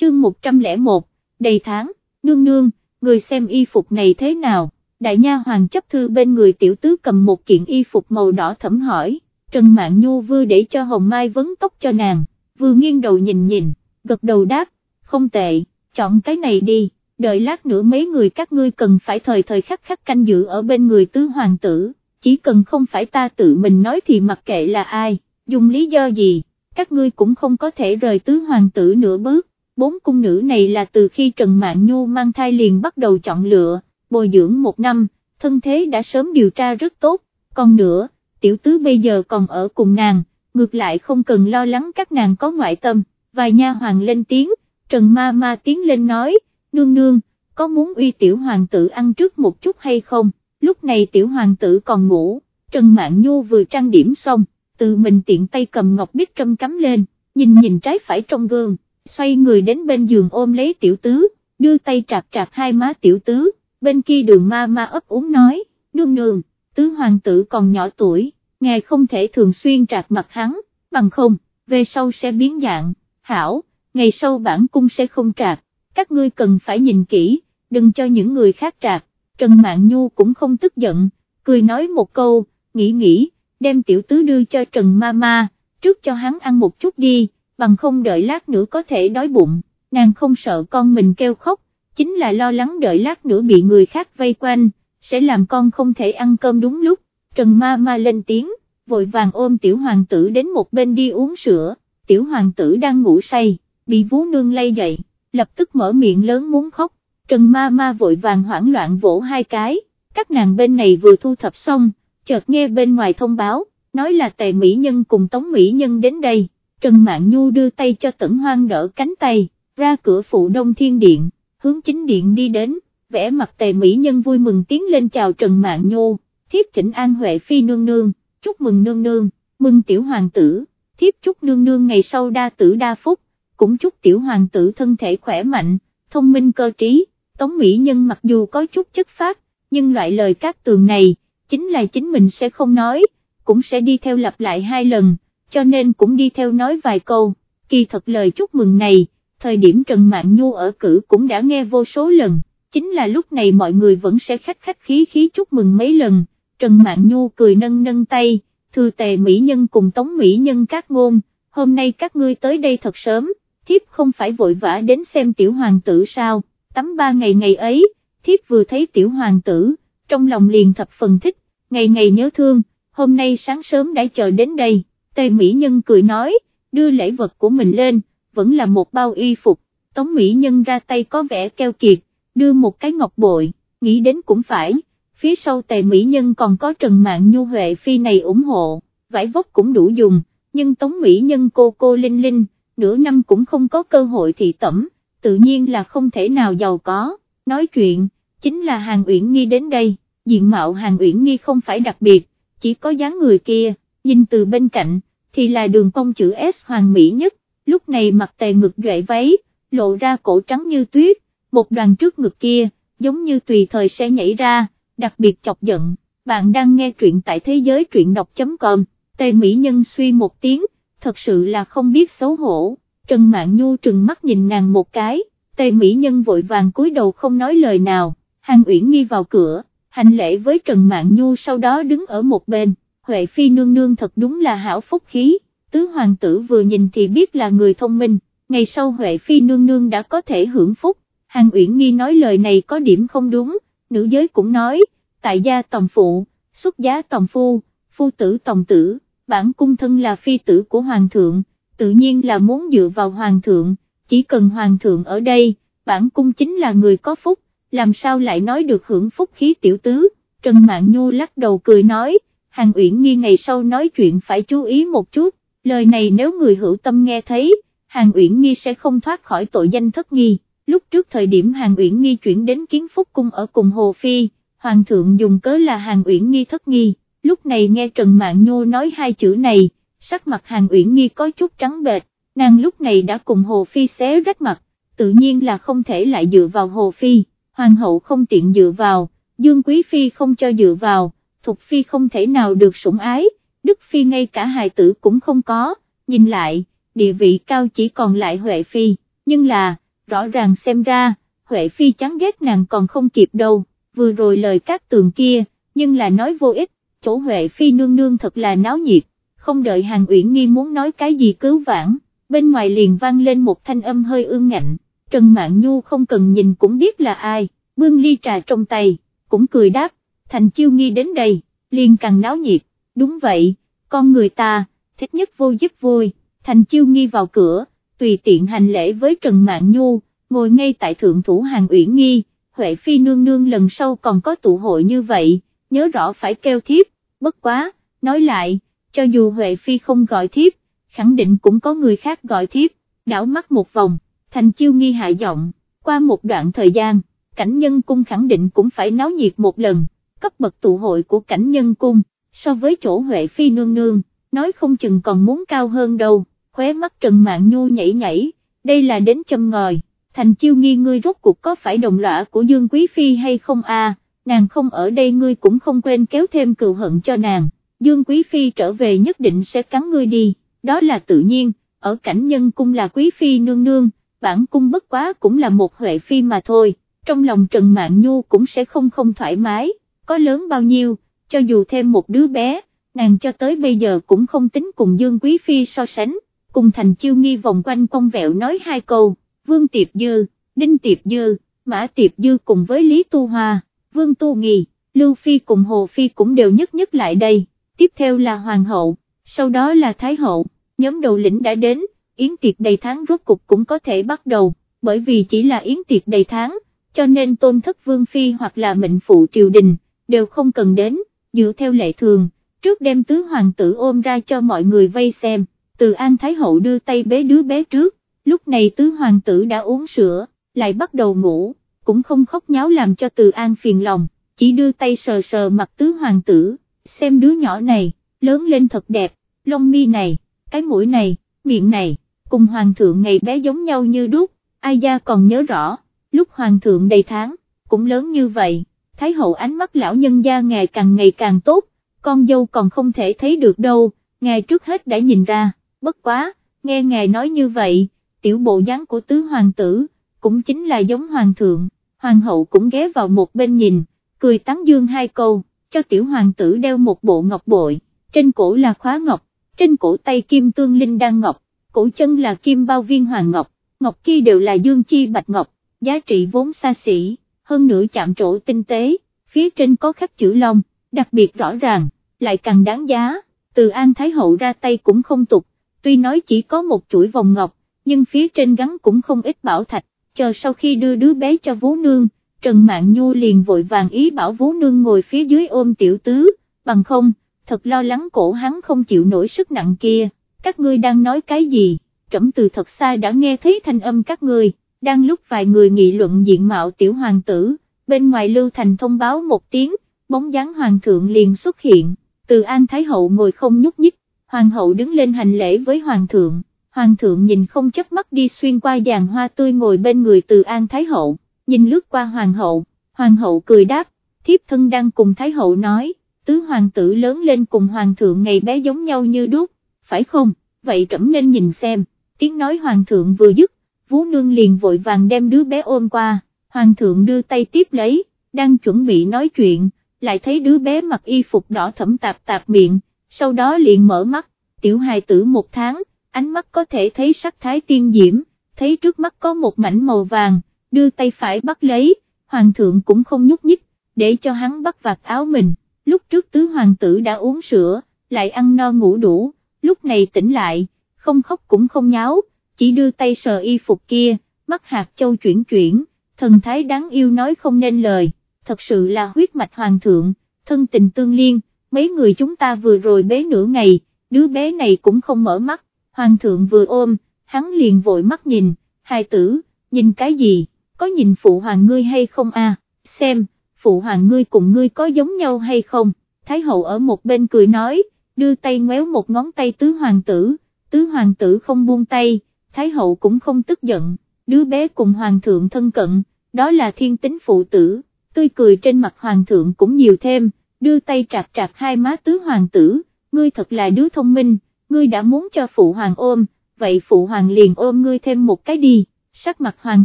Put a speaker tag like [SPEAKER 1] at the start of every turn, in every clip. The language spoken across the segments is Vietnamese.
[SPEAKER 1] chương 101, đầy tháng, nương nương, người xem y phục này thế nào, đại nha hoàng chấp thư bên người tiểu tứ cầm một kiện y phục màu đỏ thẫm hỏi, Trần mạng Nhu vừa để cho Hồng Mai vấn tóc cho nàng, vừa nghiêng đầu nhìn nhìn, gật đầu đáp, không tệ, chọn cái này đi, đợi lát nữa mấy người các ngươi cần phải thời thời khắc khắc canh giữ ở bên người tứ hoàng tử, chỉ cần không phải ta tự mình nói thì mặc kệ là ai, dùng lý do gì, các ngươi cũng không có thể rời tứ hoàng tử nửa bước, bốn cung nữ này là từ khi Trần Mạn Nhu mang thai liền bắt đầu chọn lựa, bồi dưỡng một năm, thân thế đã sớm điều tra rất tốt, còn nữa, tiểu tứ bây giờ còn ở cùng nàng, ngược lại không cần lo lắng các nàng có ngoại tâm, vài nha hoàng lên tiếng, Trần Ma Ma tiến lên nói, nương nương, có muốn uy tiểu hoàng tử ăn trước một chút hay không, lúc này tiểu hoàng tử còn ngủ, Trần Mạn Nhu vừa trang điểm xong, tự mình tiện tay cầm ngọc bích trâm cắm lên, nhìn nhìn trái phải trong gương, xoay người đến bên giường ôm lấy tiểu tứ, đưa tay trạc trạc hai má tiểu tứ, bên kia đường ma ma ấp úng nói, nương nương, tứ hoàng tử còn nhỏ tuổi, ngài không thể thường xuyên trạc mặt hắn, bằng không, về sau sẽ biến dạng, hảo, ngày sau bản cung sẽ không trạc, các ngươi cần phải nhìn kỹ, đừng cho những người khác trạc, Trần Mạn Nhu cũng không tức giận, cười nói một câu, nghĩ nghĩ, đem tiểu tứ đưa cho Trần Ma Ma, trước cho hắn ăn một chút đi, bằng không đợi lát nữa có thể đói bụng, nàng không sợ con mình kêu khóc, chính là lo lắng đợi lát nữa bị người khác vây quanh, sẽ làm con không thể ăn cơm đúng lúc, Trần Ma Ma lên tiếng, vội vàng ôm tiểu hoàng tử đến một bên đi uống sữa, tiểu hoàng tử đang ngủ say, bị vú nương lay dậy, lập tức mở miệng lớn muốn khóc, Trần Ma Ma vội vàng hoảng loạn vỗ hai cái, các nàng bên này vừa thu thập xong, chợt nghe bên ngoài thông báo, nói là tề mỹ nhân cùng tống mỹ nhân đến đây, Trần Mạn Nhu đưa tay cho tẩn hoang đỡ cánh tay, ra cửa phụ đông thiên điện, hướng chính điện đi đến, vẽ mặt tề mỹ nhân vui mừng tiến lên chào Trần Mạn Nhu, thiếp thỉnh an Huệ Phi nương nương, chúc mừng nương nương, mừng tiểu hoàng tử, thiếp chúc nương nương ngày sau đa tử đa phúc, cũng chúc tiểu hoàng tử thân thể khỏe mạnh, thông minh cơ trí, tống mỹ nhân mặc dù có chút chất phát, nhưng loại lời các tường này, chính là chính mình sẽ không nói, cũng sẽ đi theo lặp lại hai lần, cho nên cũng đi theo nói vài câu, kỳ thật lời chúc mừng này, thời điểm Trần Mạn Nhu ở cử cũng đã nghe vô số lần, chính là lúc này mọi người vẫn sẽ khách khách khí khí chúc mừng mấy lần, Trần Mạn Nhu cười nâng nâng tay, thư tề Mỹ Nhân cùng Tống Mỹ Nhân các ngôn, hôm nay các ngươi tới đây thật sớm, thiếp không phải vội vã đến xem tiểu hoàng tử sao, tắm ba ngày ngày ấy, thiếp vừa thấy tiểu hoàng tử, trong lòng liền thập phần thích, ngày ngày nhớ thương, hôm nay sáng sớm đã chờ đến đây, Tề Mỹ Nhân cười nói, đưa lễ vật của mình lên, vẫn là một bao y phục, Tống Mỹ Nhân ra tay có vẻ keo kiệt, đưa một cái ngọc bội, nghĩ đến cũng phải, phía sau Tề Mỹ Nhân còn có Trần Mạng Nhu Huệ Phi này ủng hộ, vải vóc cũng đủ dùng, nhưng Tống Mỹ Nhân cô cô Linh Linh, nửa năm cũng không có cơ hội thị tẩm, tự nhiên là không thể nào giàu có, nói chuyện, chính là Hàng Uyển Nghi đến đây diện mạo hàng uyển nghi không phải đặc biệt, chỉ có dáng người kia, nhìn từ bên cạnh, thì là đường cong chữ S hoàng mỹ nhất, lúc này mặc tề ngực duệ váy, lộ ra cổ trắng như tuyết, một đoàn trước ngực kia, giống như tùy thời sẽ nhảy ra, đặc biệt chọc giận, bạn đang nghe truyện tại thế giới truyện đọc.com, tề mỹ nhân suy một tiếng, thật sự là không biết xấu hổ, Trần Mạn Nhu trừng mắt nhìn nàng một cái, tề mỹ nhân vội vàng cúi đầu không nói lời nào, hàng uyển nghi vào cửa hành lễ với Trần Mạn Nhu sau đó đứng ở một bên, Huệ Phi nương nương thật đúng là hảo phúc khí, tứ hoàng tử vừa nhìn thì biết là người thông minh, ngày sau Huệ Phi nương nương đã có thể hưởng phúc, Hàng Uyển Nghi nói lời này có điểm không đúng, nữ giới cũng nói, tại gia tòng phụ, xuất giá tòng phu, phu tử tòng tử, bản cung thân là phi tử của hoàng thượng, tự nhiên là muốn dựa vào hoàng thượng, chỉ cần hoàng thượng ở đây, bản cung chính là người có phúc, làm sao lại nói được hưởng phúc khí tiểu tứ, Trần Mạn Nhu lắc đầu cười nói, Hàng Uyển Nghi ngày sau nói chuyện phải chú ý một chút, lời này nếu người hữu tâm nghe thấy, Hàng Uyển Nghi sẽ không thoát khỏi tội danh thất nghi, lúc trước thời điểm Hàng Uyển Nghi chuyển đến kiến phúc cung ở cùng Hồ Phi, Hoàng thượng dùng cớ là Hàng Uyển Nghi thất nghi, lúc này nghe Trần Mạn Nhu nói hai chữ này, sắc mặt Hàng Uyển Nghi có chút trắng bệch, nàng lúc này đã cùng Hồ Phi xé rách mặt, tự nhiên là không thể lại dựa vào Hồ Phi. Hoàng hậu không tiện dựa vào, dương quý phi không cho dựa vào, thục phi không thể nào được sủng ái, đức phi ngay cả hài tử cũng không có, nhìn lại, địa vị cao chỉ còn lại huệ phi, nhưng là, rõ ràng xem ra, Huệ Phi chán ghét nàng còn không kịp đâu, vừa rồi lời các tường kia, nhưng là nói vô ích, chỗ Huệ Phi nương nương thật là náo nhiệt, không đợi Hàng Uyển Nghi muốn nói cái gì cứu vãn, bên ngoài liền vang lên một thanh âm hơi ương ngạnh, Trần Mạn Nhu không cần nhìn cũng biết là ai, bưng ly trà trong tay, cũng cười đáp, thành chiêu nghi đến đây, liền càng náo nhiệt, đúng vậy, con người ta, thích nhất vô giúp vui, thành chiêu nghi vào cửa, tùy tiện hành lễ với Trần mạng Nhu, ngồi ngay tại thượng thủ hàng uyển nghi, Huệ Phi nương nương lần sau còn có tụ hội như vậy, nhớ rõ phải kêu thiếp, bất quá, nói lại, cho dù Huệ Phi không gọi thiếp, khẳng định cũng có người khác gọi thiếp, đảo mắt một vòng, thành chiêu nghi hạ giọng, qua một đoạn thời gian, cảnh nhân cung khẳng định cũng phải náo nhiệt một lần, cấp bậc tụ hội của cảnh nhân cung, so với chỗ Huệ Phi nương nương, nói không chừng còn muốn cao hơn đâu, khóe mắt Trần Mạn Nhu nhảy nhảy, đây là đến châm ngòi, thành chiêu nghi ngươi rốt cuộc có phải đồng lõa của Dương Quý Phi hay không a? nàng không ở đây ngươi cũng không quên kéo thêm cừu hận cho nàng, Dương Quý Phi trở về nhất định sẽ cắn ngươi đi, đó là tự nhiên, ở cảnh nhân cung là Quý Phi nương nương, bản cung bất quá cũng là một Huệ Phi mà thôi, trong lòng Trần Mạn Nhu cũng sẽ không không thoải mái, có lớn bao nhiêu, cho dù thêm một đứa bé, nàng cho tới bây giờ cũng không tính cùng Dương Quý Phi so sánh, cùng thành chiêu nghi vòng quanh cong vẹo nói hai câu, Vương Tiệp Dư, Đinh Tiệp Dư, Mã Tiệp Dư cùng với Lý Tu Hoa, Vương Tu Nghi, Lưu Phi cùng Hồ Phi cũng đều nhất nhất lại đây, tiếp theo là Hoàng hậu, sau đó là Thái hậu, nhóm đầu lĩnh đã đến, yến tiệc đầy tháng rốt cục cũng có thể bắt đầu, bởi vì chỉ là yến tiệc đầy tháng, cho nên tôn thất Vương Phi hoặc là mệnh phụ triều đình, đều không cần đến, dựa theo lệ thường, trước đem tứ hoàng tử ôm ra cho mọi người vây xem, từ An Thái Hậu đưa tay bế đứa bé trước, lúc này tứ hoàng tử đã uống sữa, lại bắt đầu ngủ, cũng không khóc nháo làm cho từ An phiền lòng, chỉ đưa tay sờ sờ mặt tứ hoàng tử, xem đứa nhỏ này, lớn lên thật đẹp, lông mi này, cái mũi này, miệng này, cùng hoàng thượng ngày bé giống nhau như đúc, ai gia còn nhớ rõ, lúc hoàng thượng đầy tháng, cũng lớn như vậy, thái hậu ánh mắt lão nhân gia ngày càng ngày càng tốt, con dâu còn không thể thấy được đâu, ngài trước hết đã nhìn ra, bất quá, nghe ngài nói như vậy, tiểu bộ dáng của tứ hoàng tử, cũng chính là giống hoàng thượng, hoàng hậu cũng ghé vào một bên nhìn, cười tán dương hai câu, cho tiểu hoàng tử đeo một bộ ngọc bội, trên cổ là khóa ngọc, trên cổ tay kim tương linh đan ngọc, cổ chân là kim bao viên hoàng ngọc, ngọc kia đều là dương chi bạch ngọc, giá trị vốn xa xỉ, hơn nữa chạm trổ tinh tế, phía trên có khắc chữ long, đặc biệt rõ ràng, lại càng đáng giá, từ An Thái Hậu ra tay cũng không tục, tuy nói chỉ có một chuỗi vòng ngọc, nhưng phía trên gắn cũng không ít bảo thạch, chờ sau khi đưa đứa bé cho vú nương, Trần Mạn Nhu liền vội vàng ý bảo vú nương ngồi phía dưới ôm tiểu tứ, bằng không, thật lo lắng cổ hắn không chịu nổi sức nặng kia, các ngươi đang nói cái gì, trẫm từ thật xa đã nghe thấy thanh âm các ngươi, đang lúc vài người nghị luận diện mạo tiểu hoàng tử, bên ngoài Lưu Thành thông báo một tiếng, bóng dáng hoàng thượng liền xuất hiện, từ An Thái Hậu ngồi không nhúc nhích, hoàng hậu đứng lên hành lễ với hoàng thượng, hoàng thượng nhìn không chấp mắt đi xuyên qua dàn hoa tươi ngồi bên người từ An Thái Hậu, nhìn lướt qua hoàng hậu, hoàng hậu cười đáp, thiếp thân đang cùng Thái Hậu nói, tứ hoàng tử lớn lên cùng hoàng thượng ngày bé giống nhau như đúc, phải không, vậy trẫm nên nhìn xem, tiếng nói hoàng thượng vừa dứt, vú nương liền vội vàng đem đứa bé ôm qua, hoàng thượng đưa tay tiếp lấy, đang chuẩn bị nói chuyện, lại thấy đứa bé mặc y phục đỏ thẫm tạp tạp miệng, sau đó liền mở mắt, tiểu hài tử một tháng, ánh mắt có thể thấy sắc thái tiên diễm, thấy trước mắt có một mảnh màu vàng, đưa tay phải bắt lấy, hoàng thượng cũng không nhúc nhích, để cho hắn bắt vạt áo mình, lúc trước tứ hoàng tử đã uống sữa, lại ăn no ngủ đủ, lúc này tỉnh lại, không khóc cũng không nháo, chỉ đưa tay sờ y phục kia, mắt hạt châu chuyển chuyển, thần thái đáng yêu nói không nên lời, thật sự là huyết mạch hoàng thượng, thân tình tương liên, mấy người chúng ta vừa rồi bế nửa ngày, đứa bé này cũng không mở mắt, hoàng thượng vừa ôm, hắn liền vội mắt nhìn, hai tử, nhìn cái gì, có nhìn phụ hoàng ngươi hay không a? xem, phụ hoàng ngươi cùng ngươi có giống nhau hay không, thái hậu ở một bên cười nói, đưa tay ngoéo một ngón tay tứ hoàng tử, tứ hoàng tử không buông tay, thái hậu cũng không tức giận, đứa bé cùng hoàng thượng thân cận, đó là thiên tính phụ tử, tươi cười trên mặt hoàng thượng cũng nhiều thêm, đưa tay trạc trạc hai má tứ hoàng tử, ngươi thật là đứa thông minh, ngươi đã muốn cho phụ hoàng ôm, vậy phụ hoàng liền ôm ngươi thêm một cái đi, sắc mặt hoàng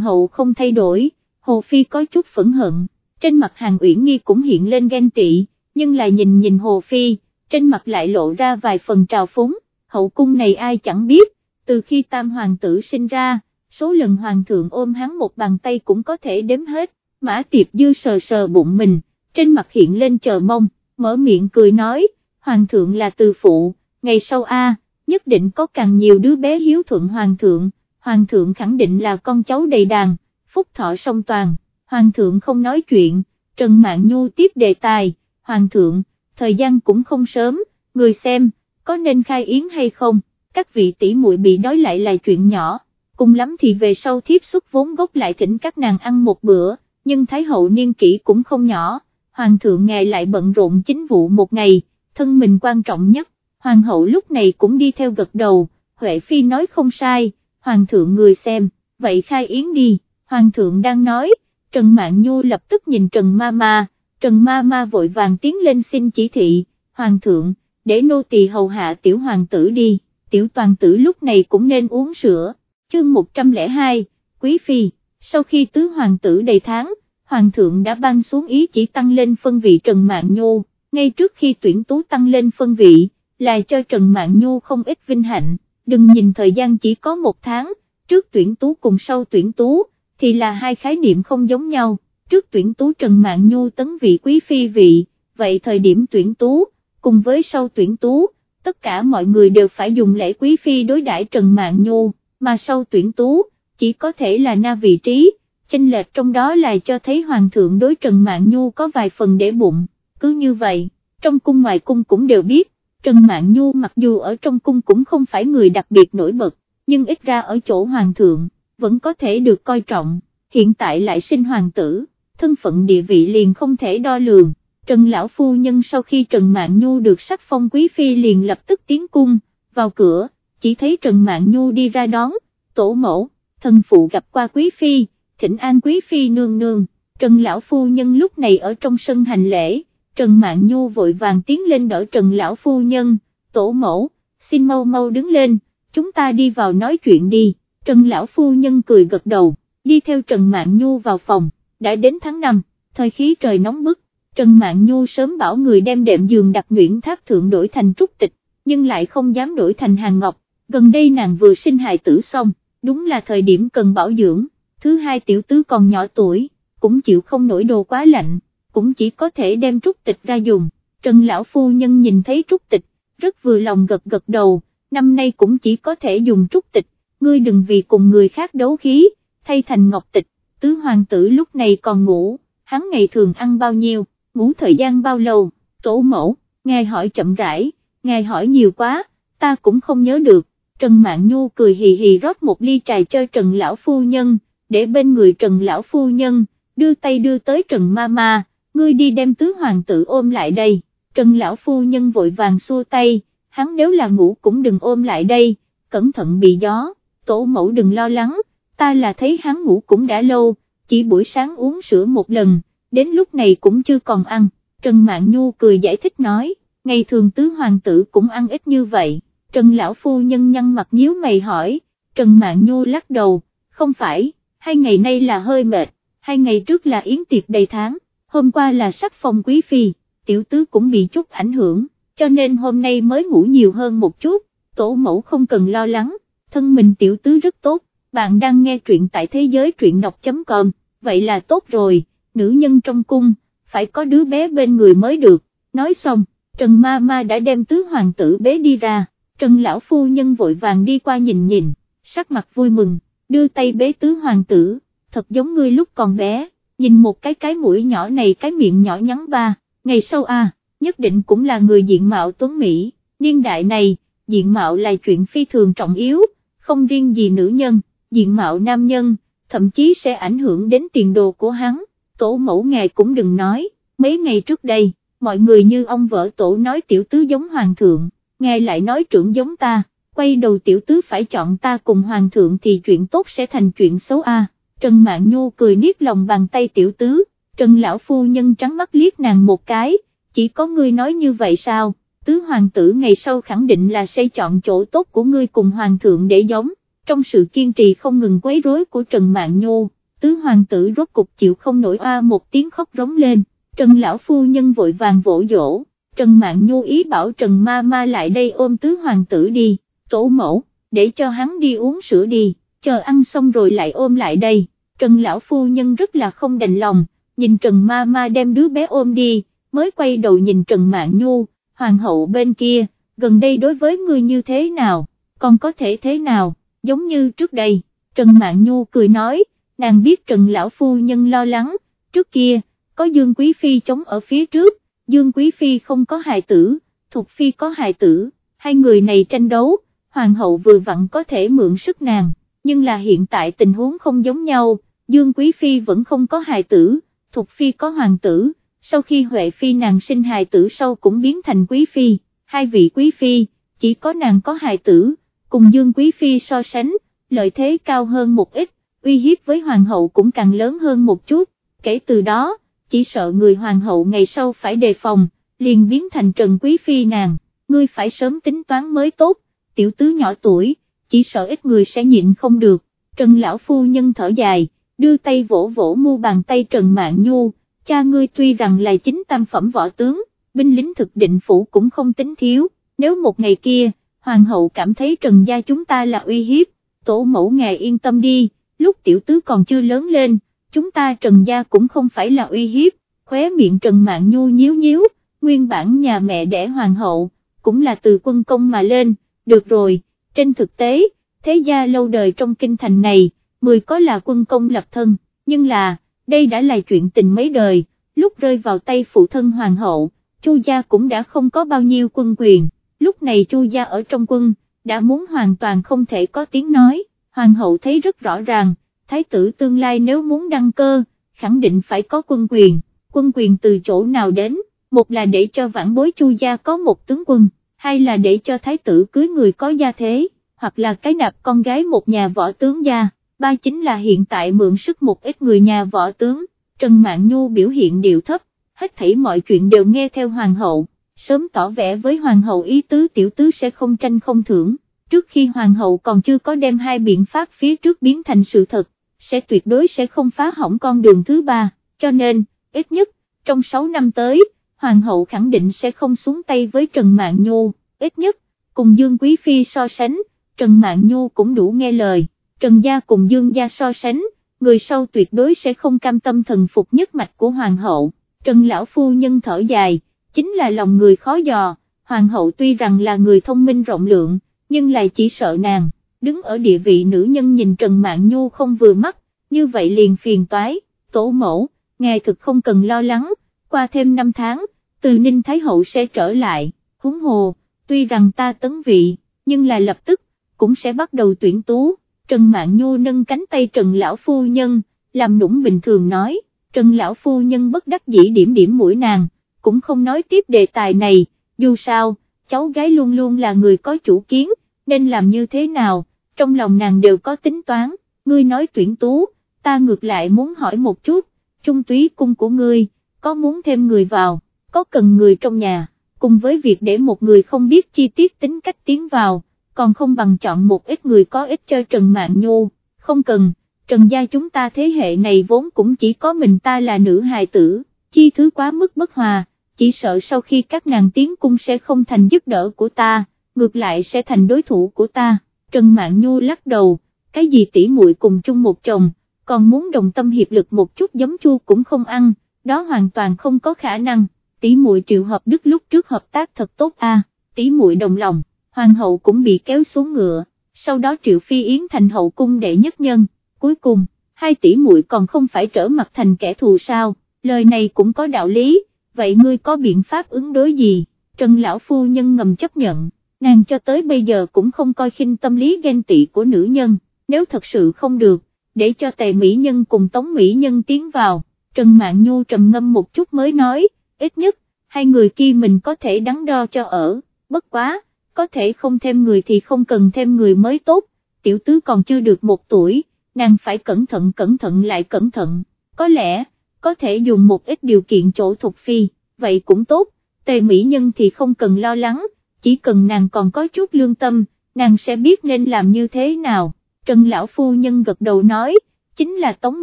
[SPEAKER 1] hậu không thay đổi, Hồ Phi có chút phẫn hận, trên mặt hàng uyển nghi cũng hiện lên ghen tị, nhưng lại nhìn nhìn Hồ Phi, trên mặt lại lộ ra vài phần trào phúng, hậu cung này ai chẳng biết, từ khi tam hoàng tử sinh ra, số lần hoàng thượng ôm hắn một bàn tay cũng có thể đếm hết, mã tiệp dư sờ sờ bụng mình, trên mặt hiện lên chờ mong, mở miệng cười nói, hoàng thượng là từ phụ, ngày sau a nhất định có càng nhiều đứa bé hiếu thuận hoàng thượng, hoàng thượng khẳng định là con cháu đầy đàn, phúc thọ song toàn, hoàng thượng không nói chuyện, Trần Mạn Nhu tiếp đề tài, hoàng thượng, thời gian cũng không sớm, người xem, có nên khai yến hay không, các vị tỷ muội bị đói lại là chuyện nhỏ, cùng lắm thì về sau thiếp xuất vốn gốc lại thỉnh các nàng ăn một bữa, nhưng Thái hậu niên kỷ cũng không nhỏ, hoàng thượng ngài lại bận rộn chính vụ một ngày, thân mình quan trọng nhất, hoàng hậu lúc này cũng đi theo gật đầu, Huệ Phi nói không sai, hoàng thượng người xem, vậy khai yến đi, hoàng thượng đang nói, Trần Mạn Nhu lập tức nhìn Trần Ma Ma, Trần Ma Ma vội vàng tiến lên xin chỉ thị, hoàng thượng, để nô tỳ hầu hạ tiểu hoàng tử đi, tiểu toàn tử lúc này cũng nên uống sữa, chương 102, Quý Phi, sau khi tứ hoàng tử đầy tháng, hoàng thượng đã ban xuống ý chỉ tăng lên phân vị Trần Mạn Nhu, ngay trước khi tuyển tú tăng lên phân vị, là cho Trần Mạn Nhu không ít vinh hạnh, đừng nhìn thời gian chỉ có một tháng, trước tuyển tú cùng sau tuyển tú, thì là hai khái niệm không giống nhau, trước tuyển tú Trần Mạn Nhu tấn vị quý phi vị, vậy thời điểm tuyển tú, cùng với sau tuyển tú, tất cả mọi người đều phải dùng lễ quý phi đối đãi Trần Mạn Nhu, mà sau tuyển tú, chỉ có thể là na vị trí, chênh lệch trong đó là cho thấy Hoàng thượng đối Trần Mạn Nhu có vài phần để bụng, cứ như vậy, trong cung ngoài cung cũng đều biết, Trần Mạn Nhu mặc dù ở trong cung cũng không phải người đặc biệt nổi bật, nhưng ít ra ở chỗ Hoàng thượng, vẫn có thể được coi trọng, hiện tại lại sinh hoàng tử, thân phận địa vị liền không thể đo lường. Trần Lão Phu Nhân sau khi Trần Mạn Nhu được sắc phong quý phi liền lập tức tiến cung, vào cửa, chỉ thấy Trần Mạn Nhu đi ra đón, tổ mẫu, thần phụ gặp qua quý phi, thỉnh an quý phi nương nương, Trần Lão Phu Nhân lúc này ở trong sân hành lễ, Trần Mạn Nhu vội vàng tiến lên đỡ Trần Lão Phu Nhân, tổ mẫu, xin mau mau đứng lên, chúng ta đi vào nói chuyện đi, Trần Lão Phu Nhân cười gật đầu, đi theo Trần Mạn Nhu vào phòng, đã đến tháng 5, thời khí trời nóng bức, Trần Mạn Nhu sớm bảo người đem đệm giường đặt Nguyễn Thác Thượng đổi thành trúc tịch, nhưng lại không dám đổi thành hàng ngọc, gần đây nàng vừa sinh hài tử xong, đúng là thời điểm cần bảo dưỡng, thứ hai tiểu tứ còn nhỏ tuổi, cũng chịu không nổi đồ quá lạnh, cũng chỉ có thể đem trúc tịch ra dùng, Trần Lão Phu Nhân nhìn thấy trúc tịch, rất vừa lòng gật gật đầu, năm nay cũng chỉ có thể dùng trúc tịch, ngươi đừng vì cùng người khác đấu khí, thay thành ngọc tịch, tứ hoàng tử lúc này còn ngủ, hắn ngày thường ăn bao nhiêu, ngủ thời gian bao lâu, tổ mẫu, ngài hỏi chậm rãi, ngài hỏi nhiều quá, ta cũng không nhớ được, Trần Mạn Nhu cười hì hì rót một ly trà cho Trần Lão Phu Nhân, để bên người Trần Lão Phu Nhân, đưa tay đưa tới Trần Ma Ma, ngươi đi đem tứ hoàng tử ôm lại đây, Trần Lão Phu Nhân vội vàng xua tay, hắn nếu là ngủ cũng đừng ôm lại đây, cẩn thận bị gió, tổ mẫu đừng lo lắng, ta là thấy hắn ngủ cũng đã lâu, chỉ buổi sáng uống sữa một lần, đến lúc này cũng chưa còn ăn, Trần Mạn Nhu cười giải thích nói, ngày thường tứ hoàng tử cũng ăn ít như vậy, Trần Lão Phu Nhân nhăn mặt nhíu mày hỏi, Trần Mạn Nhu lắc đầu, không phải, hai ngày nay là hơi mệt, hai ngày trước là yến tiệc đầy tháng, hôm qua là sắc phong quý phi, tiểu tứ cũng bị chút ảnh hưởng, cho nên hôm nay mới ngủ nhiều hơn một chút, tổ mẫu không cần lo lắng, thân mình tiểu tứ rất tốt, bạn đang nghe truyện tại thế giới truyện đọc.com, vậy là tốt rồi, nữ nhân trong cung, phải có đứa bé bên người mới được, nói xong, Trần Ma Ma đã đem tứ hoàng tử bế đi ra, Trần Lão Phu Nhân vội vàng đi qua nhìn nhìn, sắc mặt vui mừng, đưa tay bế tứ hoàng tử, thật giống ngươi lúc còn bé, nhìn một cái cái mũi nhỏ này cái miệng nhỏ nhắn ba, ngày sau a nhất định cũng là người diện mạo tuấn Mỹ, niên đại này, diện mạo là chuyện phi thường trọng yếu, không riêng gì nữ nhân, diện mạo nam nhân, thậm chí sẽ ảnh hưởng đến tiền đồ của hắn, tổ mẫu ngài cũng đừng nói, mấy ngày trước đây, mọi người như ông vợ tổ nói tiểu tứ giống hoàng thượng, ngài lại nói trưởng giống ta, quay đầu tiểu tứ phải chọn ta cùng hoàng thượng thì chuyện tốt sẽ thành chuyện xấu a. Trần Mạn Nhu cười niết lòng bàn tay tiểu tứ, Trần Lão Phu Nhân trắng mắt liếc nàng một cái, chỉ có ngươi nói như vậy sao, tứ hoàng tử ngày sau khẳng định là sẽ chọn chỗ tốt của ngươi cùng hoàng thượng để giống, trong sự kiên trì không ngừng quấy rối của Trần Mạn Nhu, tứ hoàng tử rốt cục chịu không nổi oa một tiếng khóc rống lên, Trần lão phu nhân vội vàng vỗ dỗ, Trần mạng Nhu ý bảo Trần ma ma lại đây ôm tứ hoàng tử đi, tổ mẫu, để cho hắn đi uống sữa đi, chờ ăn xong rồi lại ôm lại đây, Trần lão phu nhân rất là không đành lòng, nhìn Trần ma ma đem đứa bé ôm đi, mới quay đầu nhìn Trần mạng Nhu, hoàng hậu bên kia, gần đây đối với ngươi như thế nào, còn có thể thế nào, giống như trước đây, Trần mạng Nhu cười nói, nàng biết Trần Lão Phu Nhân lo lắng, trước kia, có Dương Quý Phi chống ở phía trước, Dương Quý Phi không có hài tử, Thục Phi có hài tử, hai người này tranh đấu, Hoàng hậu vừa vặn có thể mượn sức nàng, nhưng là hiện tại tình huống không giống nhau, Dương Quý Phi vẫn không có hài tử, Thục Phi có hoàng tử, sau khi Huệ Phi nàng sinh hài tử sau cũng biến thành Quý Phi, hai vị Quý Phi, chỉ có nàng có hài tử, cùng Dương Quý Phi so sánh, lợi thế cao hơn một ít, uy hiếp với Hoàng hậu cũng càng lớn hơn một chút, kể từ đó, chỉ sợ người Hoàng hậu ngày sau phải đề phòng, liền biến thành Trần Quý Phi nàng, ngươi phải sớm tính toán mới tốt, tiểu tứ nhỏ tuổi, chỉ sợ ít người sẽ nhịn không được, Trần Lão Phu Nhân thở dài, đưa tay vỗ vỗ mu bàn tay Trần Mạng Nhu, cha ngươi tuy rằng là chính tam phẩm võ tướng, binh lính thực định phủ cũng không tính thiếu, nếu một ngày kia, hoàng hậu cảm thấy trần gia chúng ta là uy hiếp, tổ mẫu ngài yên tâm đi, lúc tiểu tứ còn chưa lớn lên, chúng ta trần gia cũng không phải là uy hiếp, khóe miệng trần mạng nhu nhíu nhíu, nguyên bản nhà mẹ đẻ hoàng hậu, cũng là từ quân công mà lên, được rồi, trên thực tế, thế gia lâu đời trong kinh thành này, mười có là quân công lập thân, nhưng là, đây đã là chuyện tình mấy đời, lúc rơi vào tay phụ thân hoàng hậu, Chu gia cũng đã không có bao nhiêu quân quyền, lúc này Chu gia ở trong quân, đã muốn hoàn toàn không thể có tiếng nói, hoàng hậu thấy rất rõ ràng, thái tử tương lai nếu muốn đăng cơ, khẳng định phải có quân quyền, quân quyền từ chỗ nào đến, một là để cho vãn bối Chu gia có một tướng quân, hai là để cho thái tử cưới người có gia thế, hoặc là cái nạp con gái một nhà võ tướng gia, ba chính là hiện tại mượn sức một ít người nhà võ tướng, Trần Mạn Nhu biểu hiện điệu thấp, hết thảy mọi chuyện đều nghe theo hoàng hậu, sớm tỏ vẻ với hoàng hậu ý tứ tiểu tứ sẽ không tranh không thưởng, trước khi hoàng hậu còn chưa có đem hai biện pháp phía trước biến thành sự thật, sẽ tuyệt đối sẽ không phá hỏng con đường thứ ba, cho nên, ít nhất, trong 6 năm tới, hoàng hậu khẳng định sẽ không xuống tay với Trần Mạn Nhu, ít nhất, cùng Dương Quý Phi so sánh, Trần Mạn Nhu cũng đủ nghe lời, Trần Gia cùng Dương Gia so sánh, người sau tuyệt đối sẽ không cam tâm thần phục nhất mạch của hoàng hậu. Trần Lão Phu Nhân thở dài, chính là lòng người khó dò, Hoàng hậu tuy rằng là người thông minh rộng lượng, nhưng lại chỉ sợ nàng, đứng ở địa vị nữ nhân nhìn Trần Mạn Nhu không vừa mắt, như vậy liền phiền toái, tổ mẫu, ngài thực không cần lo lắng, qua thêm 5 tháng, từ Ninh Thái Hậu sẽ trở lại, húng hồ, tuy rằng ta tấn vị, nhưng là lập tức, cũng sẽ bắt đầu tuyển tú, Trần Mạn Nhu nâng cánh tay Trần Lão Phu Nhân, làm nũng bình thường nói. Trần Lão Phu Nhân bất đắc dĩ điểm điểm mũi nàng, cũng không nói tiếp đề tài này, dù sao, cháu gái luôn luôn là người có chủ kiến, nên làm như thế nào, trong lòng nàng đều có tính toán, ngươi nói tuyển tú, ta ngược lại muốn hỏi một chút, trung túy cung của ngươi, có muốn thêm người vào, có cần người trong nhà, cùng với việc để một người không biết chi tiết tính cách tiến vào, còn không bằng chọn một ít người có ích cho Trần Mạng Nhu, không cần, Trần gia chúng ta thế hệ này vốn cũng chỉ có mình ta là nữ hài tử, chi thứ quá mức bất hòa, chỉ sợ sau khi các nàng tiến cung sẽ không thành giúp đỡ của ta, ngược lại sẽ thành đối thủ của ta, Trần Mạn Nhu lắc đầu, cái gì tỉ muội cùng chung một chồng, còn muốn đồng tâm hiệp lực một chút giấm chua cũng không ăn, đó hoàn toàn không có khả năng, tỉ muội triệu hợp đức lúc trước hợp tác thật tốt a, à. tỉ muội đồng lòng, hoàng hậu cũng bị kéo xuống ngựa, sau đó triệu phi yến thành hậu cung đệ nhất nhân. Cuối cùng, hai tỷ muội còn không phải trở mặt thành kẻ thù sao, lời này cũng có đạo lý, vậy ngươi có biện pháp ứng đối gì, Trần Lão Phu Nhân ngầm chấp nhận, nàng cho tới bây giờ cũng không coi khinh tâm lý ghen tị của nữ nhân, nếu thật sự không được, để cho tề mỹ nhân cùng tống mỹ nhân tiến vào, Trần Mạn Nhu trầm ngâm một chút mới nói, ít nhất, hai người kia mình có thể đắn đo cho ở, bất quá, có thể không thêm người thì không cần thêm người mới tốt, tiểu tứ còn chưa được một tuổi nàng phải cẩn thận cẩn thận lại cẩn thận, có lẽ, có thể dùng một ít điều kiện chỗ thuộc phi, vậy cũng tốt, tề mỹ nhân thì không cần lo lắng, chỉ cần nàng còn có chút lương tâm, nàng sẽ biết nên làm như thế nào, Trần Lão Phu Nhân gật đầu nói, chính là Tống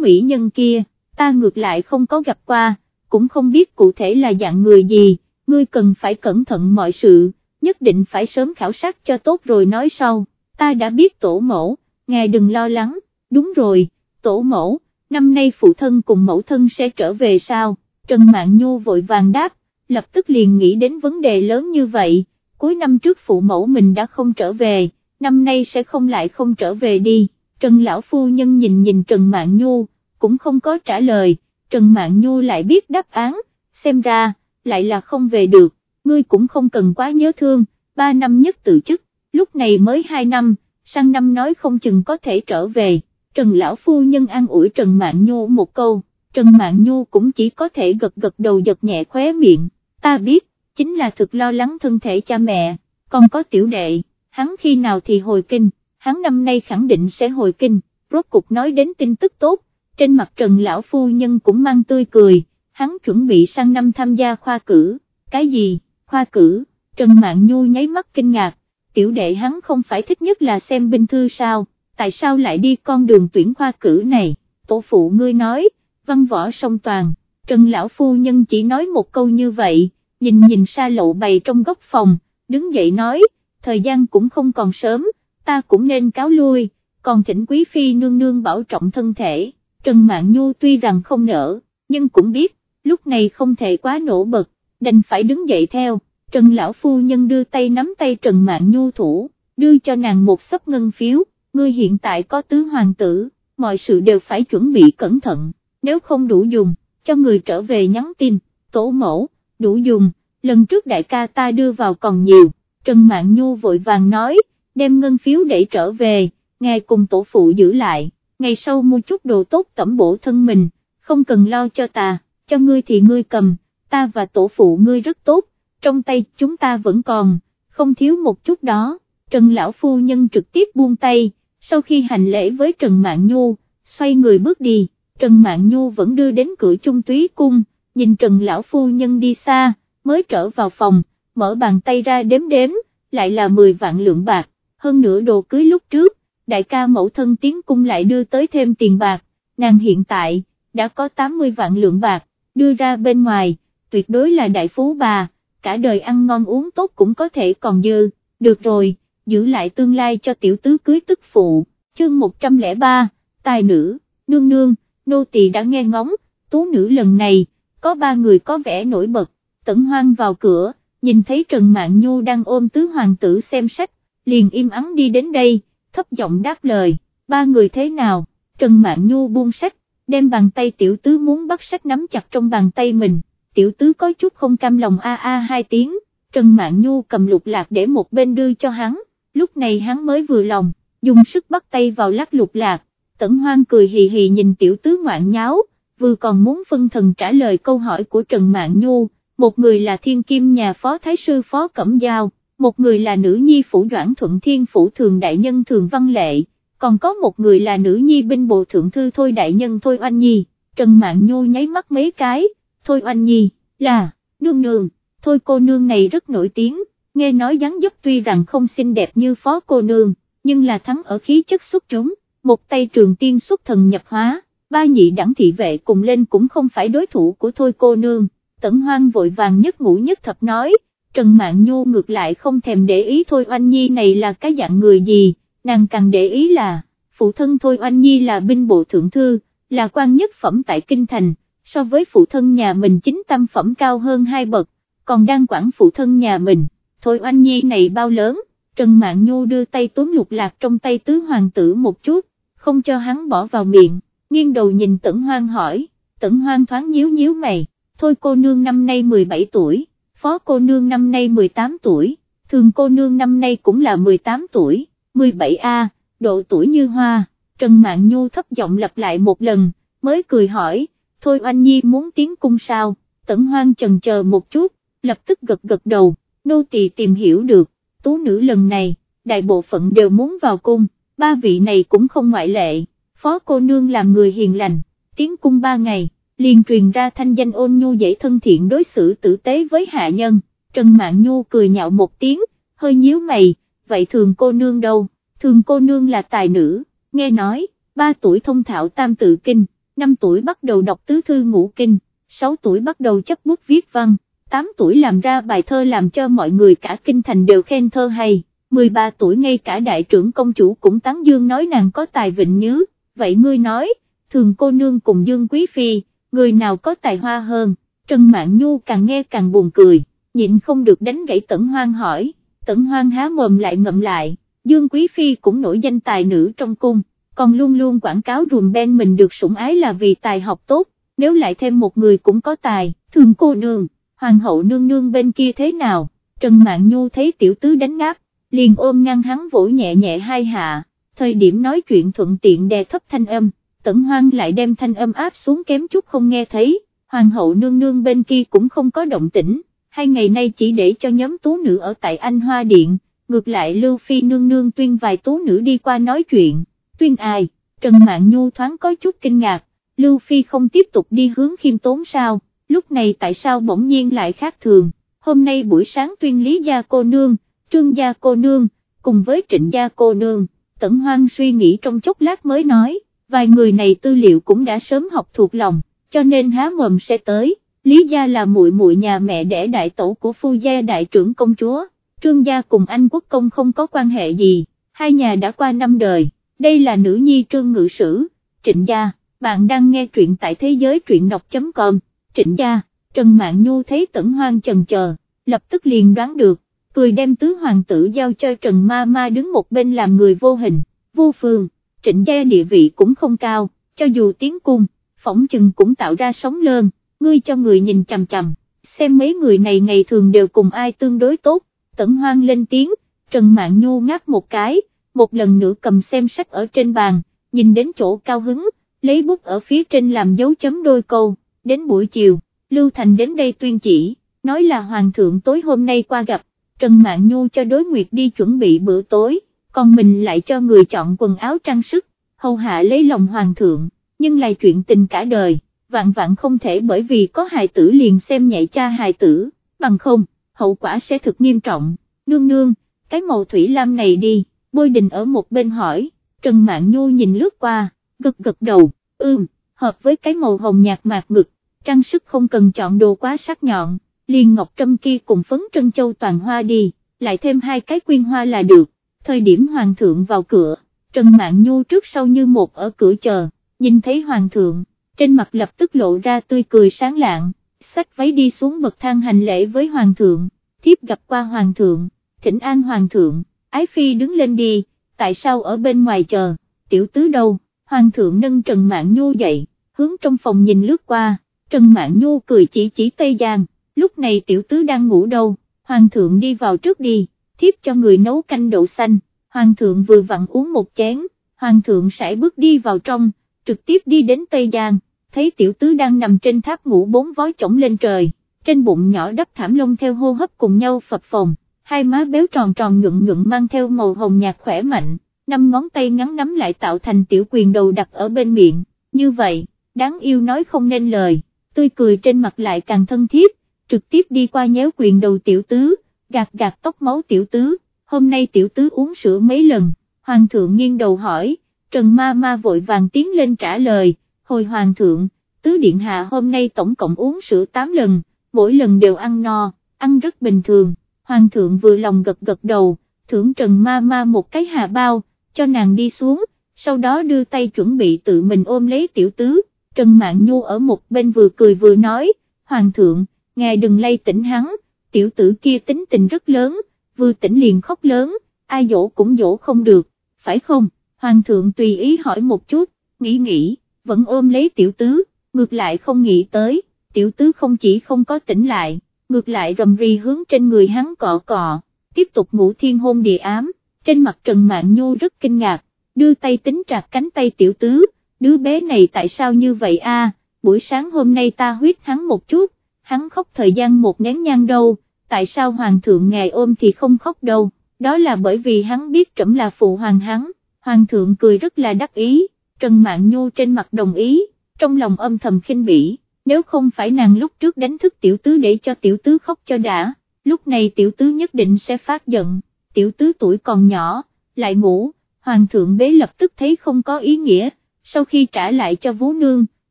[SPEAKER 1] Mỹ Nhân kia, ta ngược lại không có gặp qua, cũng không biết cụ thể là dạng người gì, ngươi cần phải cẩn thận mọi sự, nhất định phải sớm khảo sát cho tốt rồi nói sau, ta đã biết tổ mẫu, ngài đừng lo lắng, đúng rồi, tổ mẫu, năm nay phụ thân cùng mẫu thân sẽ trở về sao, Trần Mạn Nhu vội vàng đáp, lập tức liền nghĩ đến vấn đề lớn như vậy, cuối năm trước phụ mẫu mình đã không trở về, năm nay sẽ không lại không trở về đi, Trần Lão Phu Nhân nhìn nhìn Trần Mạn Nhu, cũng không có trả lời, Trần Mạn Nhu lại biết đáp án, xem ra, lại là không về được, ngươi cũng không cần quá nhớ thương, ba năm nhất tự chức, lúc này mới hai năm, sang năm nói không chừng có thể trở về, Trần Lão Phu Nhân an ủi Trần Mạn Nhu một câu, Trần Mạn Nhu cũng chỉ có thể gật gật đầu giật nhẹ khóe miệng, ta biết, chính là thực lo lắng thân thể cha mẹ, còn có tiểu đệ, hắn khi nào thì hồi kinh, hắn năm nay khẳng định sẽ hồi kinh, rốt cục nói đến tin tức tốt, trên mặt Trần Lão Phu Nhân cũng mang tươi cười, hắn chuẩn bị sang năm tham gia khoa cử, cái gì, khoa cử, Trần Mạn Nhu nháy mắt kinh ngạc, tiểu đệ hắn không phải thích nhất là xem binh thư sao, tại sao lại đi con đường tuyển khoa cử này, tổ phụ ngươi nói, văn võ song toàn, Trần Lão Phu Nhân chỉ nói một câu như vậy, nhìn nhìn xa lộ bày trong góc phòng, đứng dậy nói, thời gian cũng không còn sớm, ta cũng nên cáo lui, còn thỉnh Quý Phi nương nương bảo trọng thân thể, Trần Mạn Nhu tuy rằng không nỡ, nhưng cũng biết, lúc này không thể quá nổ bật, đành phải đứng dậy theo, Trần Lão Phu Nhân đưa tay nắm tay Trần Mạn Nhu thủ, đưa cho nàng một sấp ngân phiếu, ngươi hiện tại có tứ hoàng tử, mọi sự đều phải chuẩn bị cẩn thận, nếu không đủ dùng, cho người trở về nhắn tin, tổ mẫu, đủ dùng, lần trước đại ca ta đưa vào còn nhiều, Trần Mạn Nhu vội vàng nói, đem ngân phiếu để trở về, ngài cùng tổ phụ giữ lại, ngày sau mua chút đồ tốt tẩm bổ thân mình, không cần lo cho ta, cho ngươi thì ngươi cầm, ta và tổ phụ ngươi rất tốt, trong tay chúng ta vẫn còn, không thiếu một chút đó, Trần Lão Phu Nhân trực tiếp buông tay, sau khi hành lễ với Trần Mạn Nhu, xoay người bước đi, Trần Mạn Nhu vẫn đưa đến cửa Chung túy cung, nhìn Trần Lão Phu Nhân đi xa, mới trở vào phòng, mở bàn tay ra đếm đếm, lại là 10 vạn lượng bạc, hơn nửa đồ cưới lúc trước, đại ca mẫu thân tiến cung lại đưa tới thêm tiền bạc, nàng hiện tại, đã có 80 vạn lượng bạc, đưa ra bên ngoài, tuyệt đối là đại phú bà, cả đời ăn ngon uống tốt cũng có thể còn dư, được rồi, giữ lại tương lai cho tiểu tứ cưới tức phụ, chương 103, tài nữ, nương nương, nô tỳ đã nghe ngóng, tú nữ lần này, có ba người có vẻ nổi bật, tẩn hoang vào cửa, nhìn thấy Trần Mạn Nhu đang ôm tứ hoàng tử xem sách, liền im ắng đi đến đây, thấp giọng đáp lời, ba người thế nào, Trần Mạn Nhu buông sách, đem bàn tay tiểu tứ muốn bắt sách nắm chặt trong bàn tay mình, tiểu tứ có chút không cam lòng a a hai tiếng, Trần Mạn Nhu cầm lục lạc để một bên đưa cho hắn, lúc này hắn mới vừa lòng, dùng sức bắt tay vào lắc lục lạc, tẩn hoang cười hì hì nhìn tiểu tứ ngoạn nháo, vừa còn muốn phân thần trả lời câu hỏi của Trần Mạn Nhu, một người là thiên kim nhà phó thái sư phó Cẩm Giao, một người là nữ nhi phủ doãn thuận thiên phủ thường đại nhân thường văn lệ, còn có một người là nữ nhi binh bộ thượng thư thôi đại nhân thôi oanh nhi, Trần Mạn Nhu nháy mắt mấy cái, thôi oanh nhi, là, nương nương, thôi cô nương này rất nổi tiếng, nghe nói dáng dấp tuy rằng không xinh đẹp như phó cô nương, nhưng là thắng ở khí chất xuất chúng, một tay trường tiên xuất thần nhập hóa, ba nhị đẳng thị vệ cùng lên cũng không phải đối thủ của thôi cô nương, tẩn hoang vội vàng nhất ngủ nhất thập nói, Trần Mạn Nhu ngược lại không thèm để ý thôi oanh nhi này là cái dạng người gì, nàng càng để ý là, phụ thân thôi oanh nhi là binh bộ thượng thư, là quan nhất phẩm tại Kinh Thành, so với phụ thân nhà mình chính tâm phẩm cao hơn hai bậc, còn đang quản phụ thân nhà mình, thôi oanh nhi này bao lớn, Trần Mạn Nhu đưa tay túm lục lạc trong tay tứ hoàng tử một chút, không cho hắn bỏ vào miệng, nghiêng đầu nhìn tẩn hoang hỏi, tẩn hoang thoáng nhíu nhíu mày, thôi cô nương năm nay 17 tuổi, phó cô nương năm nay 18 tuổi, thường cô nương năm nay cũng là 18 tuổi, 17A, độ tuổi như hoa, Trần Mạn Nhu thấp giọng lặp lại một lần, mới cười hỏi, thôi oanh nhi muốn tiến cung sao, tẩn hoang chần chờ một chút, lập tức gật gật đầu, nô tỳ tìm hiểu được, tú nữ lần này, đại bộ phận đều muốn vào cung, ba vị này cũng không ngoại lệ, phó cô nương làm người hiền lành, tiến cung ba ngày, liền truyền ra thanh danh ôn nhu dễ thân thiện đối xử tử tế với hạ nhân, Trần Mạn Nhu cười nhạo một tiếng, hơi nhíu mày, vậy thường cô nương đâu, thường cô nương là tài nữ, nghe nói, 3 tuổi thông thạo tam tự kinh, 5 tuổi bắt đầu đọc tứ thư ngũ kinh, 6 tuổi bắt đầu chấp bút viết văn, 8 tuổi làm ra bài thơ làm cho mọi người cả kinh thành đều khen thơ hay, 13 tuổi ngay cả đại trưởng công chủ cũng tán dương nói nàng có tài vịnh nhứ, vậy ngươi nói, thường cô nương cùng dương quý phi, người nào có tài hoa hơn, Trần Mạn Nhu càng nghe càng buồn cười, nhịn không được đánh gãy tẩn hoang hỏi, tẩn hoang há mồm lại ngậm lại, dương quý phi cũng nổi danh tài nữ trong cung, còn luôn luôn quảng cáo rùm ben mình được sủng ái là vì tài học tốt, nếu lại thêm một người cũng có tài, thường cô nương, hoàng hậu nương nương bên kia thế nào, Trần Mạn Nhu thấy tiểu tứ đánh ngáp, liền ôm ngăn hắn vỗ nhẹ nhẹ hai hạ, thời điểm nói chuyện thuận tiện đè thấp thanh âm, tẩn hoang lại đem thanh âm áp xuống kém chút không nghe thấy, hoàng hậu nương nương bên kia cũng không có động tĩnh, hai ngày nay chỉ để cho nhóm tú nữ ở tại Anh Hoa Điện, ngược lại Lưu Phi nương nương tuyên vài tú nữ đi qua nói chuyện, tuyên ai, Trần mạng Nhu thoáng có chút kinh ngạc, Lưu Phi không tiếp tục đi hướng khiêm tốn sao, lúc này tại sao bỗng nhiên lại khác thường, hôm nay buổi sáng tuyên lý gia cô nương, trương gia cô nương, cùng với trịnh gia cô nương, tẩn hoang suy nghĩ trong chốc lát mới nói, vài người này tư liệu cũng đã sớm học thuộc lòng, cho nên há mồm sẽ tới, lý gia là muội muội nhà mẹ đẻ đại tổ của phu gia đại trưởng công chúa, trương gia cùng anh quốc công không có quan hệ gì, hai nhà đã qua năm đời, đây là nữ nhi trương ngự sử, trịnh gia, bạn đang nghe truyện tại thế giới truyện đọc.com, trịnh gia, Trần Mạn Nhu thấy tẩn hoang chần chờ, lập tức liền đoán được, cười đem tứ hoàng tử giao cho Trần Ma Ma đứng một bên làm người vô hình, vô phương, trịnh gia địa vị cũng không cao, cho dù tiến cung, phỏng chừng cũng tạo ra sóng lơn, ngươi cho người nhìn chằm chằm, xem mấy người này ngày thường đều cùng ai tương đối tốt, tẩn hoang lên tiếng, Trần mạng Nhu ngáp một cái, một lần nữa cầm xem sách ở trên bàn, nhìn đến chỗ cao hứng, lấy bút ở phía trên làm dấu chấm đôi câu, đến buổi chiều, Lưu Thành đến đây tuyên chỉ, nói là Hoàng thượng tối hôm nay qua gặp, Trần Mạn Nhu cho đối nguyệt đi chuẩn bị bữa tối, còn mình lại cho người chọn quần áo trang sức, hầu hạ lấy lòng Hoàng thượng, nhưng lại chuyện tình cả đời, vạn vạn không thể bởi vì có hài tử liền xem nhạy cha hài tử, bằng không, hậu quả sẽ thực nghiêm trọng, nương nương, cái màu thủy lam này đi, bôi đình ở một bên hỏi, Trần Mạn Nhu nhìn lướt qua, gật gật đầu, ưm, hợp với cái màu hồng nhạt mạc ngực, trang sức không cần chọn đồ quá sắc nhọn, liền ngọc trâm kia cùng phấn trân châu toàn hoa đi, lại thêm hai cái quyên hoa là được, thời điểm hoàng thượng vào cửa, Trần Mạn Nhu trước sau như một ở cửa chờ, nhìn thấy hoàng thượng, trên mặt lập tức lộ ra tươi cười sáng lạng, xách váy đi xuống bậc thang hành lễ với hoàng thượng, thiếp gặp qua hoàng thượng, thỉnh an hoàng thượng, ái phi đứng lên đi, tại sao ở bên ngoài chờ, tiểu tứ đâu, hoàng thượng nâng Trần Mạn Nhu dậy, hướng trong phòng nhìn lướt qua, Trần Mạn Nhu cười chỉ chỉ Tây Giang, lúc này tiểu tứ đang ngủ đâu, hoàng thượng đi vào trước đi, thiếp cho người nấu canh đậu xanh, hoàng thượng vừa vặn uống một chén, hoàng thượng sải bước đi vào trong, trực tiếp đi đến Tây Giang, thấy tiểu tứ đang nằm trên tháp ngủ bốn vói chổng lên trời, trên bụng nhỏ đắp thảm lông theo hô hấp cùng nhau phập phồng, hai má béo tròn tròn nhuận nhuận mang theo màu hồng nhạt khỏe mạnh, năm ngón tay ngắn nắm lại tạo thành tiểu quyền đầu đặt ở bên miệng, như vậy, đáng yêu nói không nên lời, tươi cười trên mặt lại càng thân thiết, trực tiếp đi qua nhéo quyền đầu tiểu tứ, gạt gạt tóc máu tiểu tứ, hôm nay tiểu tứ uống sữa mấy lần, hoàng thượng nghiêng đầu hỏi, Trần ma ma vội vàng tiến lên trả lời, hồi hoàng thượng, tứ điện hạ hôm nay tổng cộng uống sữa 8 lần, mỗi lần đều ăn no, ăn rất bình thường, hoàng thượng vừa lòng gật gật đầu, thưởng Trần ma ma một cái hà bao, cho nàng đi xuống, sau đó đưa tay chuẩn bị tự mình ôm lấy tiểu tứ, Trần mạng Nhu ở một bên vừa cười vừa nói, hoàng thượng, ngài đừng lay tỉnh hắn, tiểu tử kia tính tình rất lớn, vừa tỉnh liền khóc lớn, ai dỗ cũng dỗ không được, phải không? Hoàng thượng tùy ý hỏi một chút, nghĩ nghĩ, vẫn ôm lấy tiểu tứ, ngược lại không nghĩ tới, tiểu tứ không chỉ không có tỉnh lại, ngược lại rầm rì hướng trên người hắn cọ cọ, tiếp tục ngủ thiên hôn địa ám, trên mặt Trần Mạn Nhu rất kinh ngạc, đưa tay tính trạc cánh tay tiểu tứ, đứa bé này tại sao như vậy a? buổi sáng hôm nay ta huyết hắn một chút, hắn khóc thời gian một nén nhang đâu, tại sao hoàng thượng ngài ôm thì không khóc đâu, đó là bởi vì hắn biết trẫm là phụ hoàng hắn, hoàng thượng cười rất là đắc ý, Trần Mạn Nhu trên mặt đồng ý, trong lòng âm thầm khinh bỉ, nếu không phải nàng lúc trước đánh thức tiểu tứ để cho tiểu tứ khóc cho đã, lúc này tiểu tứ nhất định sẽ phát giận, tiểu tứ tuổi còn nhỏ, lại ngủ, hoàng thượng bế lập tức thấy không có ý nghĩa, sau khi trả lại cho Vú Nương,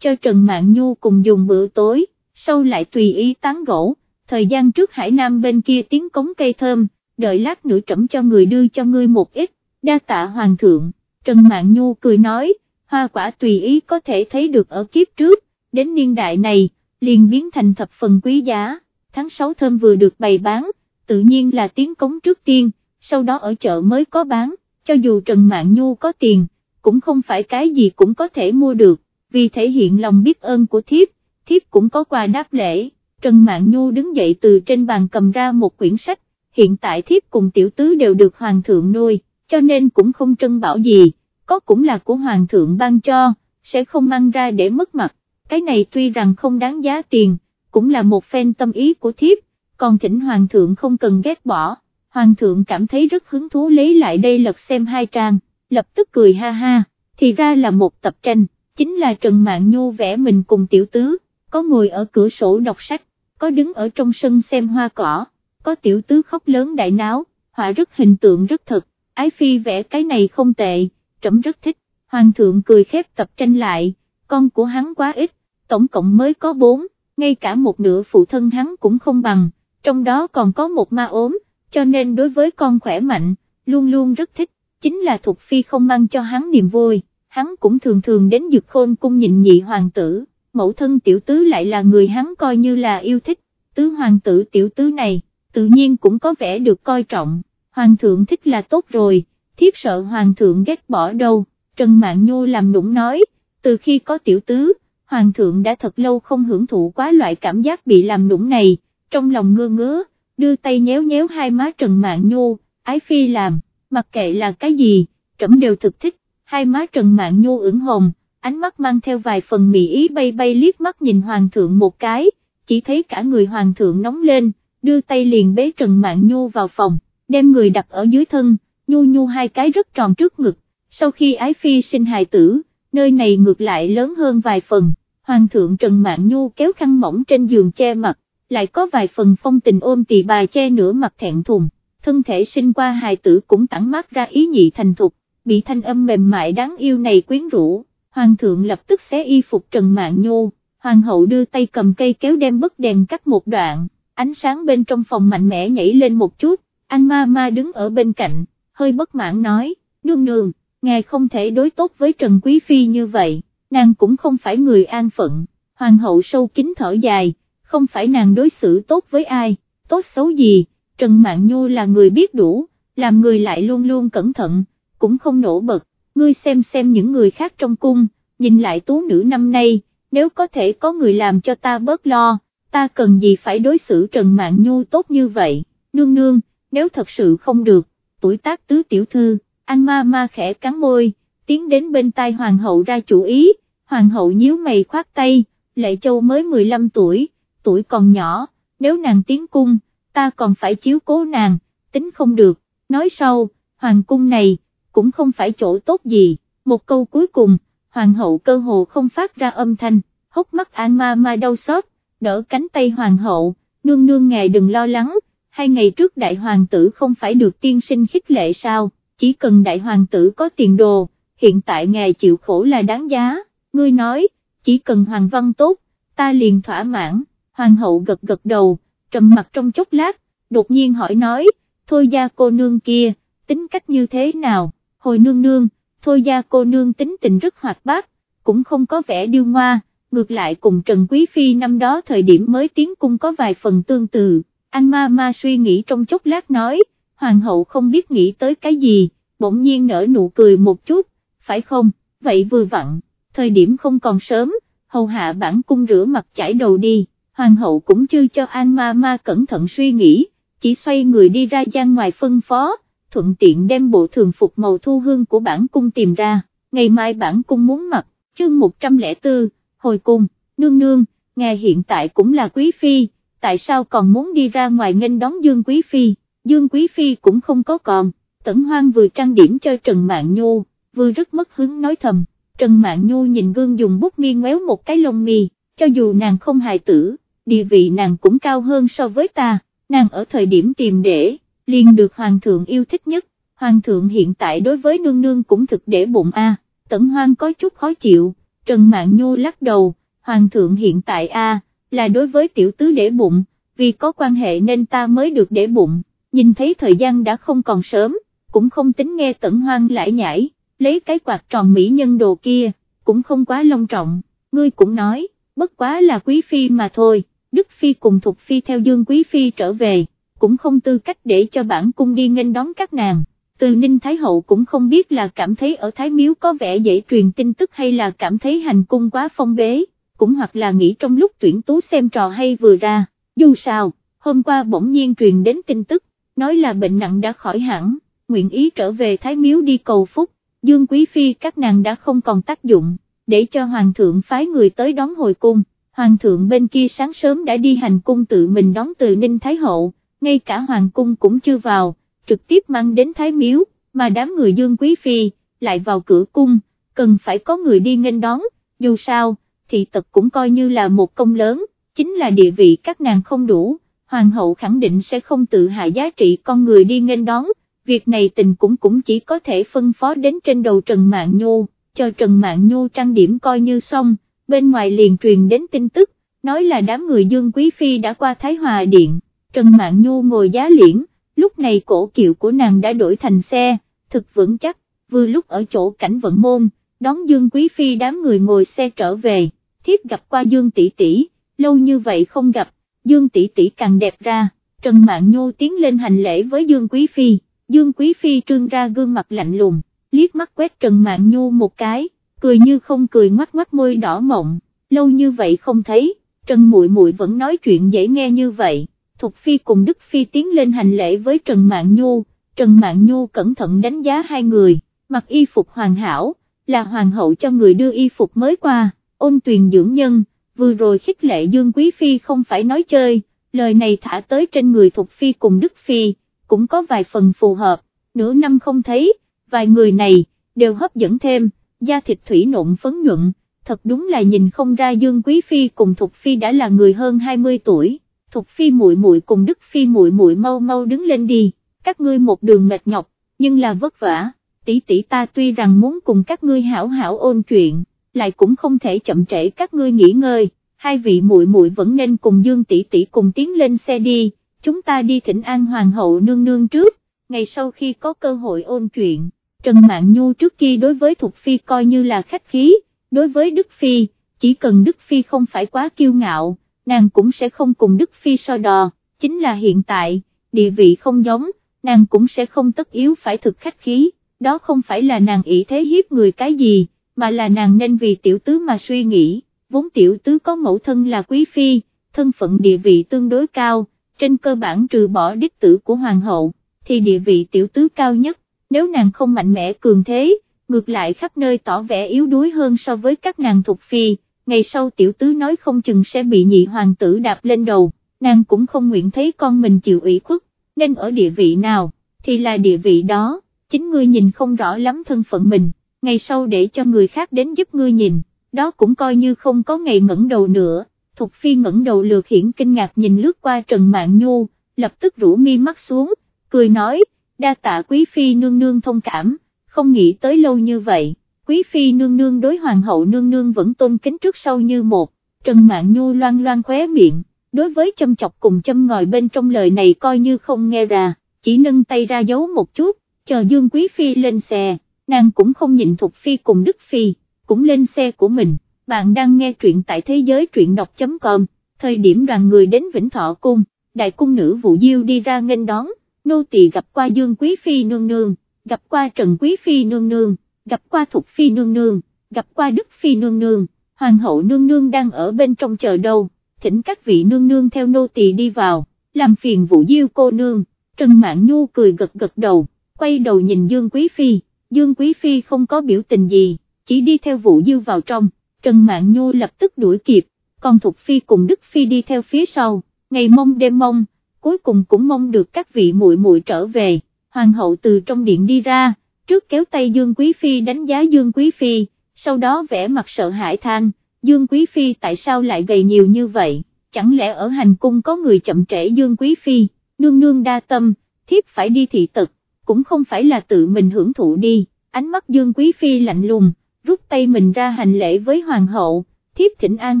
[SPEAKER 1] cho Trần Mạn Nhu cùng dùng bữa tối, sau lại tùy ý tán gỗ, thời gian trước Hải Nam bên kia tiếng cống cây thơm, đợi lát nữa trẫm cho người đưa cho ngươi một ít, đa tạ hoàng thượng, Trần mạng Nhu cười nói, hoa quả tùy ý có thể thấy được ở kiếp trước, đến niên đại này, liền biến thành thập phần quý giá, tháng 6 thơm vừa được bày bán, tự nhiên là tiếng cống trước tiên, sau đó ở chợ mới có bán, cho dù Trần mạng Nhu có tiền, cũng không phải cái gì cũng có thể mua được, vì thể hiện lòng biết ơn của thiếp, thiếp cũng có quà đáp lễ, Trần Mạn Nhu đứng dậy từ trên bàn cầm ra một quyển sách, hiện tại thiếp cùng tiểu tứ đều được hoàng thượng nuôi, cho nên cũng không trân bảo gì, có cũng là của hoàng thượng ban cho, sẽ không mang ra để mất mặt, cái này tuy rằng không đáng giá tiền, cũng là một phen tâm ý của thiếp, còn thỉnh hoàng thượng không cần ghét bỏ, hoàng thượng cảm thấy rất hứng thú lấy lại đây lật xem hai trang, lập tức cười ha ha, thì ra là một tập tranh, chính là Trần Mạn Nhu vẽ mình cùng tiểu tứ, có ngồi ở cửa sổ đọc sách, có đứng ở trong sân xem hoa cỏ, có tiểu tứ khóc lớn đại náo, họa rất hình tượng rất thật, ái phi vẽ cái này không tệ, trẫm rất thích, hoàng thượng cười khép tập tranh lại, con của hắn quá ít, tổng cộng mới có bốn, ngay cả một nửa phụ thân hắn cũng không bằng, trong đó còn có một ma ốm, cho nên đối với con khỏe mạnh, luôn luôn rất thích, chính là thuộc Phi không mang cho hắn niềm vui, hắn cũng thường thường đến dược khôn cung nhìn nhị hoàng tử, mẫu thân tiểu tứ lại là người hắn coi như là yêu thích, tứ hoàng tử tiểu tứ này, tự nhiên cũng có vẻ được coi trọng, hoàng thượng thích là tốt rồi, thiếp sợ hoàng thượng ghét bỏ đâu, Trần Mạn Nhu làm nũng nói, từ khi có tiểu tứ, hoàng thượng đã thật lâu không hưởng thụ quá loại cảm giác bị làm nũng này, trong lòng ngơ ngứa, đưa tay nhéo nhéo hai má Trần Mạn Nhu, ái phi làm, mặc kệ là cái gì, trẫm đều thực thích, hai má Trần Mạn Nhu ửng hồng, ánh mắt mang theo vài phần mị ý bay bay liếc mắt nhìn hoàng thượng một cái, chỉ thấy cả người hoàng thượng nóng lên, đưa tay liền bế Trần Mạn Nhu vào phòng, đem người đặt ở dưới thân, Nhu Nhu hai cái rất tròn trước ngực, sau khi ái phi sinh hài tử, nơi này ngược lại lớn hơn vài phần, hoàng thượng Trần Mạn Nhu kéo khăn mỏng trên giường che mặt, lại có vài phần phong tình ôm tỳ bà che nửa mặt thẹn thùng, thân thể sinh qua hài tử cũng tản mát ra ý nhị thành thục, bị thanh âm mềm mại đáng yêu này quyến rũ, hoàng thượng lập tức xé y phục Trần Mạn Nhu, hoàng hậu đưa tay cầm cây kéo đem bức đèn cắt một đoạn, ánh sáng bên trong phòng mạnh mẽ nhảy lên một chút, anh ma ma đứng ở bên cạnh, hơi bất mãn nói, nương nương, ngài không thể đối tốt với Trần Quý Phi như vậy, nàng cũng không phải người an phận, hoàng hậu sâu kín thở dài, không phải nàng đối xử tốt với ai, tốt xấu gì, Trần Mạn Nhu là người biết đủ, làm người lại luôn luôn cẩn thận, cũng không nổ bật, ngươi xem xem những người khác trong cung, nhìn lại tú nữ năm nay, nếu có thể có người làm cho ta bớt lo, ta cần gì phải đối xử Trần Mạn Nhu tốt như vậy, nương nương, nếu thật sự không được, tuổi tác tứ tiểu thư, anh ma ma khẽ cắn môi, tiến đến bên tai hoàng hậu ra chủ ý, hoàng hậu nhíu mày khoát tay, lệ châu mới 15 tuổi, tuổi còn nhỏ, nếu nàng tiến cung, ta còn phải chiếu cố nàng, tính không được, nói sau, hoàng cung này, cũng không phải chỗ tốt gì, một câu cuối cùng, hoàng hậu cơ hồ không phát ra âm thanh, hốc mắt an ma ma đau xót, đỡ cánh tay hoàng hậu, nương nương ngài đừng lo lắng, hai ngày trước đại hoàng tử không phải được tiên sinh khích lệ sao, chỉ cần đại hoàng tử có tiền đồ, hiện tại ngài chịu khổ là đáng giá, ngươi nói, chỉ cần hoàng văn tốt, ta liền thỏa mãn, hoàng hậu gật gật đầu, trầm mặt trong chốc lát, đột nhiên hỏi nói, thôi gia cô nương kia, tính cách như thế nào, hồi nương nương, thôi gia cô nương tính tình rất hoạt bát, cũng không có vẻ điêu ngoa, ngược lại cùng Trần Quý Phi năm đó thời điểm mới tiến cung có vài phần tương tự, anh ma ma suy nghĩ trong chốc lát nói, hoàng hậu không biết nghĩ tới cái gì, bỗng nhiên nở nụ cười một chút, phải không, vậy vừa vặn, thời điểm không còn sớm, hầu hạ bản cung rửa mặt chải đầu đi, hoàng hậu cũng chưa cho An ma ma cẩn thận suy nghĩ, chỉ xoay người đi ra gian ngoài phân phó, thuận tiện đem bộ thường phục màu thu hương của bản cung tìm ra, ngày mai bản cung muốn mặc, chương 104, hồi cung, nương nương, ngài hiện tại cũng là quý phi, tại sao còn muốn đi ra ngoài nghênh đón Dương Quý Phi, Dương Quý Phi cũng không có còn, Tẩn Hoang vừa trang điểm cho Trần Mạn Nhu, vừa rất mất hứng nói thầm, Trần Mạn Nhu nhìn gương dùng bút mi ngoéo một cái lông mi, cho dù nàng không hài tử, địa vị nàng cũng cao hơn so với ta, nàng ở thời điểm tìm để, liền được Hoàng thượng yêu thích nhất, hoàng thượng hiện tại đối với nương nương cũng thực để bụng a. tẩn hoang có chút khó chịu, Trần mạng Nhu lắc đầu, hoàng thượng hiện tại a, là đối với tiểu tứ để bụng, vì có quan hệ nên ta mới được để bụng, nhìn thấy thời gian đã không còn sớm, cũng không tính nghe tẩn hoang lại nhảy, lấy cái quạt tròn mỹ nhân đồ kia, cũng không quá long trọng, ngươi cũng nói, bất quá là quý phi mà thôi, Đức Phi cùng Thục Phi theo Dương Quý Phi trở về, cũng không tư cách để cho bản cung đi nghênh đón các nàng. Từ Ninh Thái Hậu cũng không biết là cảm thấy ở Thái Miếu có vẻ dễ truyền tin tức hay là cảm thấy hành cung quá phong bế, cũng hoặc là nghĩ trong lúc tuyển tú xem trò hay vừa ra, dù sao, hôm qua bỗng nhiên truyền đến tin tức, nói là bệnh nặng đã khỏi hẳn, nguyện ý trở về Thái Miếu đi cầu phúc, Dương Quý Phi các nàng đã không còn tác dụng, để cho Hoàng thượng phái người tới đón hồi cung, Hoàng thượng bên kia sáng sớm đã đi hành cung tự mình đón từ Ninh Thái Hậu, ngay cả Hoàng cung cũng chưa vào, trực tiếp mang đến Thái Miếu, mà đám người Dương Quý Phi, lại vào cửa cung, cần phải có người đi nghênh đón, dù sao, thị tật cũng coi như là một công lớn, chính là địa vị các nàng không đủ, Hoàng hậu khẳng định sẽ không tự hạ giá trị con người đi nghênh đón, việc này tình cũng cũng chỉ có thể phân phó đến trên đầu Trần Mạng nhu, cho Trần Mạng nhu trang điểm coi như xong, bên ngoài liền truyền đến tin tức, nói là đám người Dương Quý Phi đã qua Thái Hòa Điện, Trần Mạn Nhu ngồi giá liễn, lúc này cổ kiệu của nàng đã đổi thành xe, thực vững chắc, vừa lúc ở chỗ cảnh vận môn, đón Dương Quý Phi đám người ngồi xe trở về, thiếp gặp qua Dương Tỷ Tỷ, lâu như vậy không gặp, Dương Tỷ Tỷ càng đẹp ra, Trần Mạn Nhu tiến lên hành lễ với Dương Quý Phi, Dương Quý Phi trương ra gương mặt lạnh lùng, liếc mắt quét Trần Mạn Nhu một cái, cười như không cười ngoắt ngoắt môi đỏ mộng, lâu như vậy không thấy, Trần Muội Muội vẫn nói chuyện dễ nghe như vậy. Thục Phi cùng Đức Phi tiến lên hành lễ với Trần Mạn Nhu, Trần Mạn Nhu cẩn thận đánh giá hai người, mặc y phục hoàn hảo, là hoàng hậu cho người đưa y phục mới qua, ôn tuyền dưỡng nhân, vừa rồi khích lệ Dương Quý Phi không phải nói chơi, lời này thả tới trên người Thục Phi cùng Đức Phi, cũng có vài phần phù hợp, nửa năm không thấy, vài người này, đều hấp dẫn thêm, da thịt thủy nộn phấn nhuận, thật đúng là nhìn không ra Dương Quý Phi cùng Thục Phi đã là người hơn 20 tuổi. Thục Phi muội muội cùng Đức Phi muội muội mau mau đứng lên đi, các ngươi một đường mệt nhọc, nhưng là vất vả, tỷ tỷ ta tuy rằng muốn cùng các ngươi hảo hảo ôn chuyện, lại cũng không thể chậm trễ các ngươi nghỉ ngơi, hai vị muội muội vẫn nên cùng Dương tỷ tỷ cùng tiến lên xe đi, chúng ta đi thỉnh an hoàng hậu nương nương trước, ngày sau khi có cơ hội ôn chuyện, Trần Mạn Nhu trước kia đối với Thục Phi coi như là khách khí, đối với Đức Phi, chỉ cần Đức Phi không phải quá kiêu ngạo nàng cũng sẽ không cùng Đức Phi so đò, chính là hiện tại, địa vị không giống, nàng cũng sẽ không tất yếu phải thực khách khí, đó không phải là nàng ý thế hiếp người cái gì, mà là nàng nên vì tiểu tứ mà suy nghĩ, vốn tiểu tứ có mẫu thân là quý phi, thân phận địa vị tương đối cao, trên cơ bản trừ bỏ đích tử của hoàng hậu, thì địa vị tiểu tứ cao nhất, nếu nàng không mạnh mẽ cường thế, ngược lại khắp nơi tỏ vẻ yếu đuối hơn so với các nàng thuộc phi ngày sau tiểu tứ nói không chừng sẽ bị nhị hoàng tử đạp lên đầu, nàng cũng không nguyện thấy con mình chịu ủy khuất, nên ở địa vị nào, thì là địa vị đó, chính ngươi nhìn không rõ lắm thân phận mình, ngày sau để cho người khác đến giúp ngươi nhìn, đó cũng coi như không có ngày ngẩng đầu nữa, Thục Phi ngẩng đầu lược hiển kinh ngạc nhìn lướt qua Trần Mạng Nhu, lập tức rũ mi mắt xuống, cười nói, đa tạ quý Phi nương nương thông cảm, không nghĩ tới lâu như vậy quý phi nương nương đối hoàng hậu nương nương vẫn tôn kính trước sau như một, Trần Mạn Nhu loan loan khóe miệng, đối với châm chọc cùng châm ngòi bên trong lời này coi như không nghe ra, chỉ nâng tay ra giấu một chút, chờ Dương Quý Phi lên xe, nàng cũng không nhịn Thục Phi cùng Đức Phi, cũng lên xe của mình, bạn đang nghe truyện tại thế giới truyện đọc.com, thời điểm đoàn người đến Vĩnh Thọ Cung, đại cung nữ Vũ Diêu đi ra nghênh đón, nô tỳ gặp qua Dương Quý Phi nương nương, gặp qua Trần Quý Phi nương nương gặp qua Thục Phi nương nương, gặp qua Đức Phi nương nương, Hoàng hậu nương nương đang ở bên trong chờ đâu, thỉnh các vị nương nương theo nô tỳ đi vào, làm phiền Vũ Diêu cô nương, Trần Mạn Nhu cười gật gật đầu, quay đầu nhìn Dương Quý Phi, Dương Quý Phi không có biểu tình gì, chỉ đi theo Vũ Diêu vào trong, Trần Mạn Nhu lập tức đuổi kịp, còn Thục Phi cùng Đức Phi đi theo phía sau, ngày mong đêm mong, cuối cùng cũng mong được các vị muội muội trở về, Hoàng hậu từ trong điện đi ra, trước kéo tay Dương Quý Phi đánh giá Dương Quý Phi, sau đó vẽ mặt sợ hãi than, Dương Quý Phi tại sao lại gầy nhiều như vậy, chẳng lẽ ở hành cung có người chậm trễ Dương Quý Phi, nương nương đa tâm, thiếp phải đi thị tật, cũng không phải là tự mình hưởng thụ đi, ánh mắt Dương Quý Phi lạnh lùng, rút tay mình ra hành lễ với Hoàng hậu, thiếp thỉnh an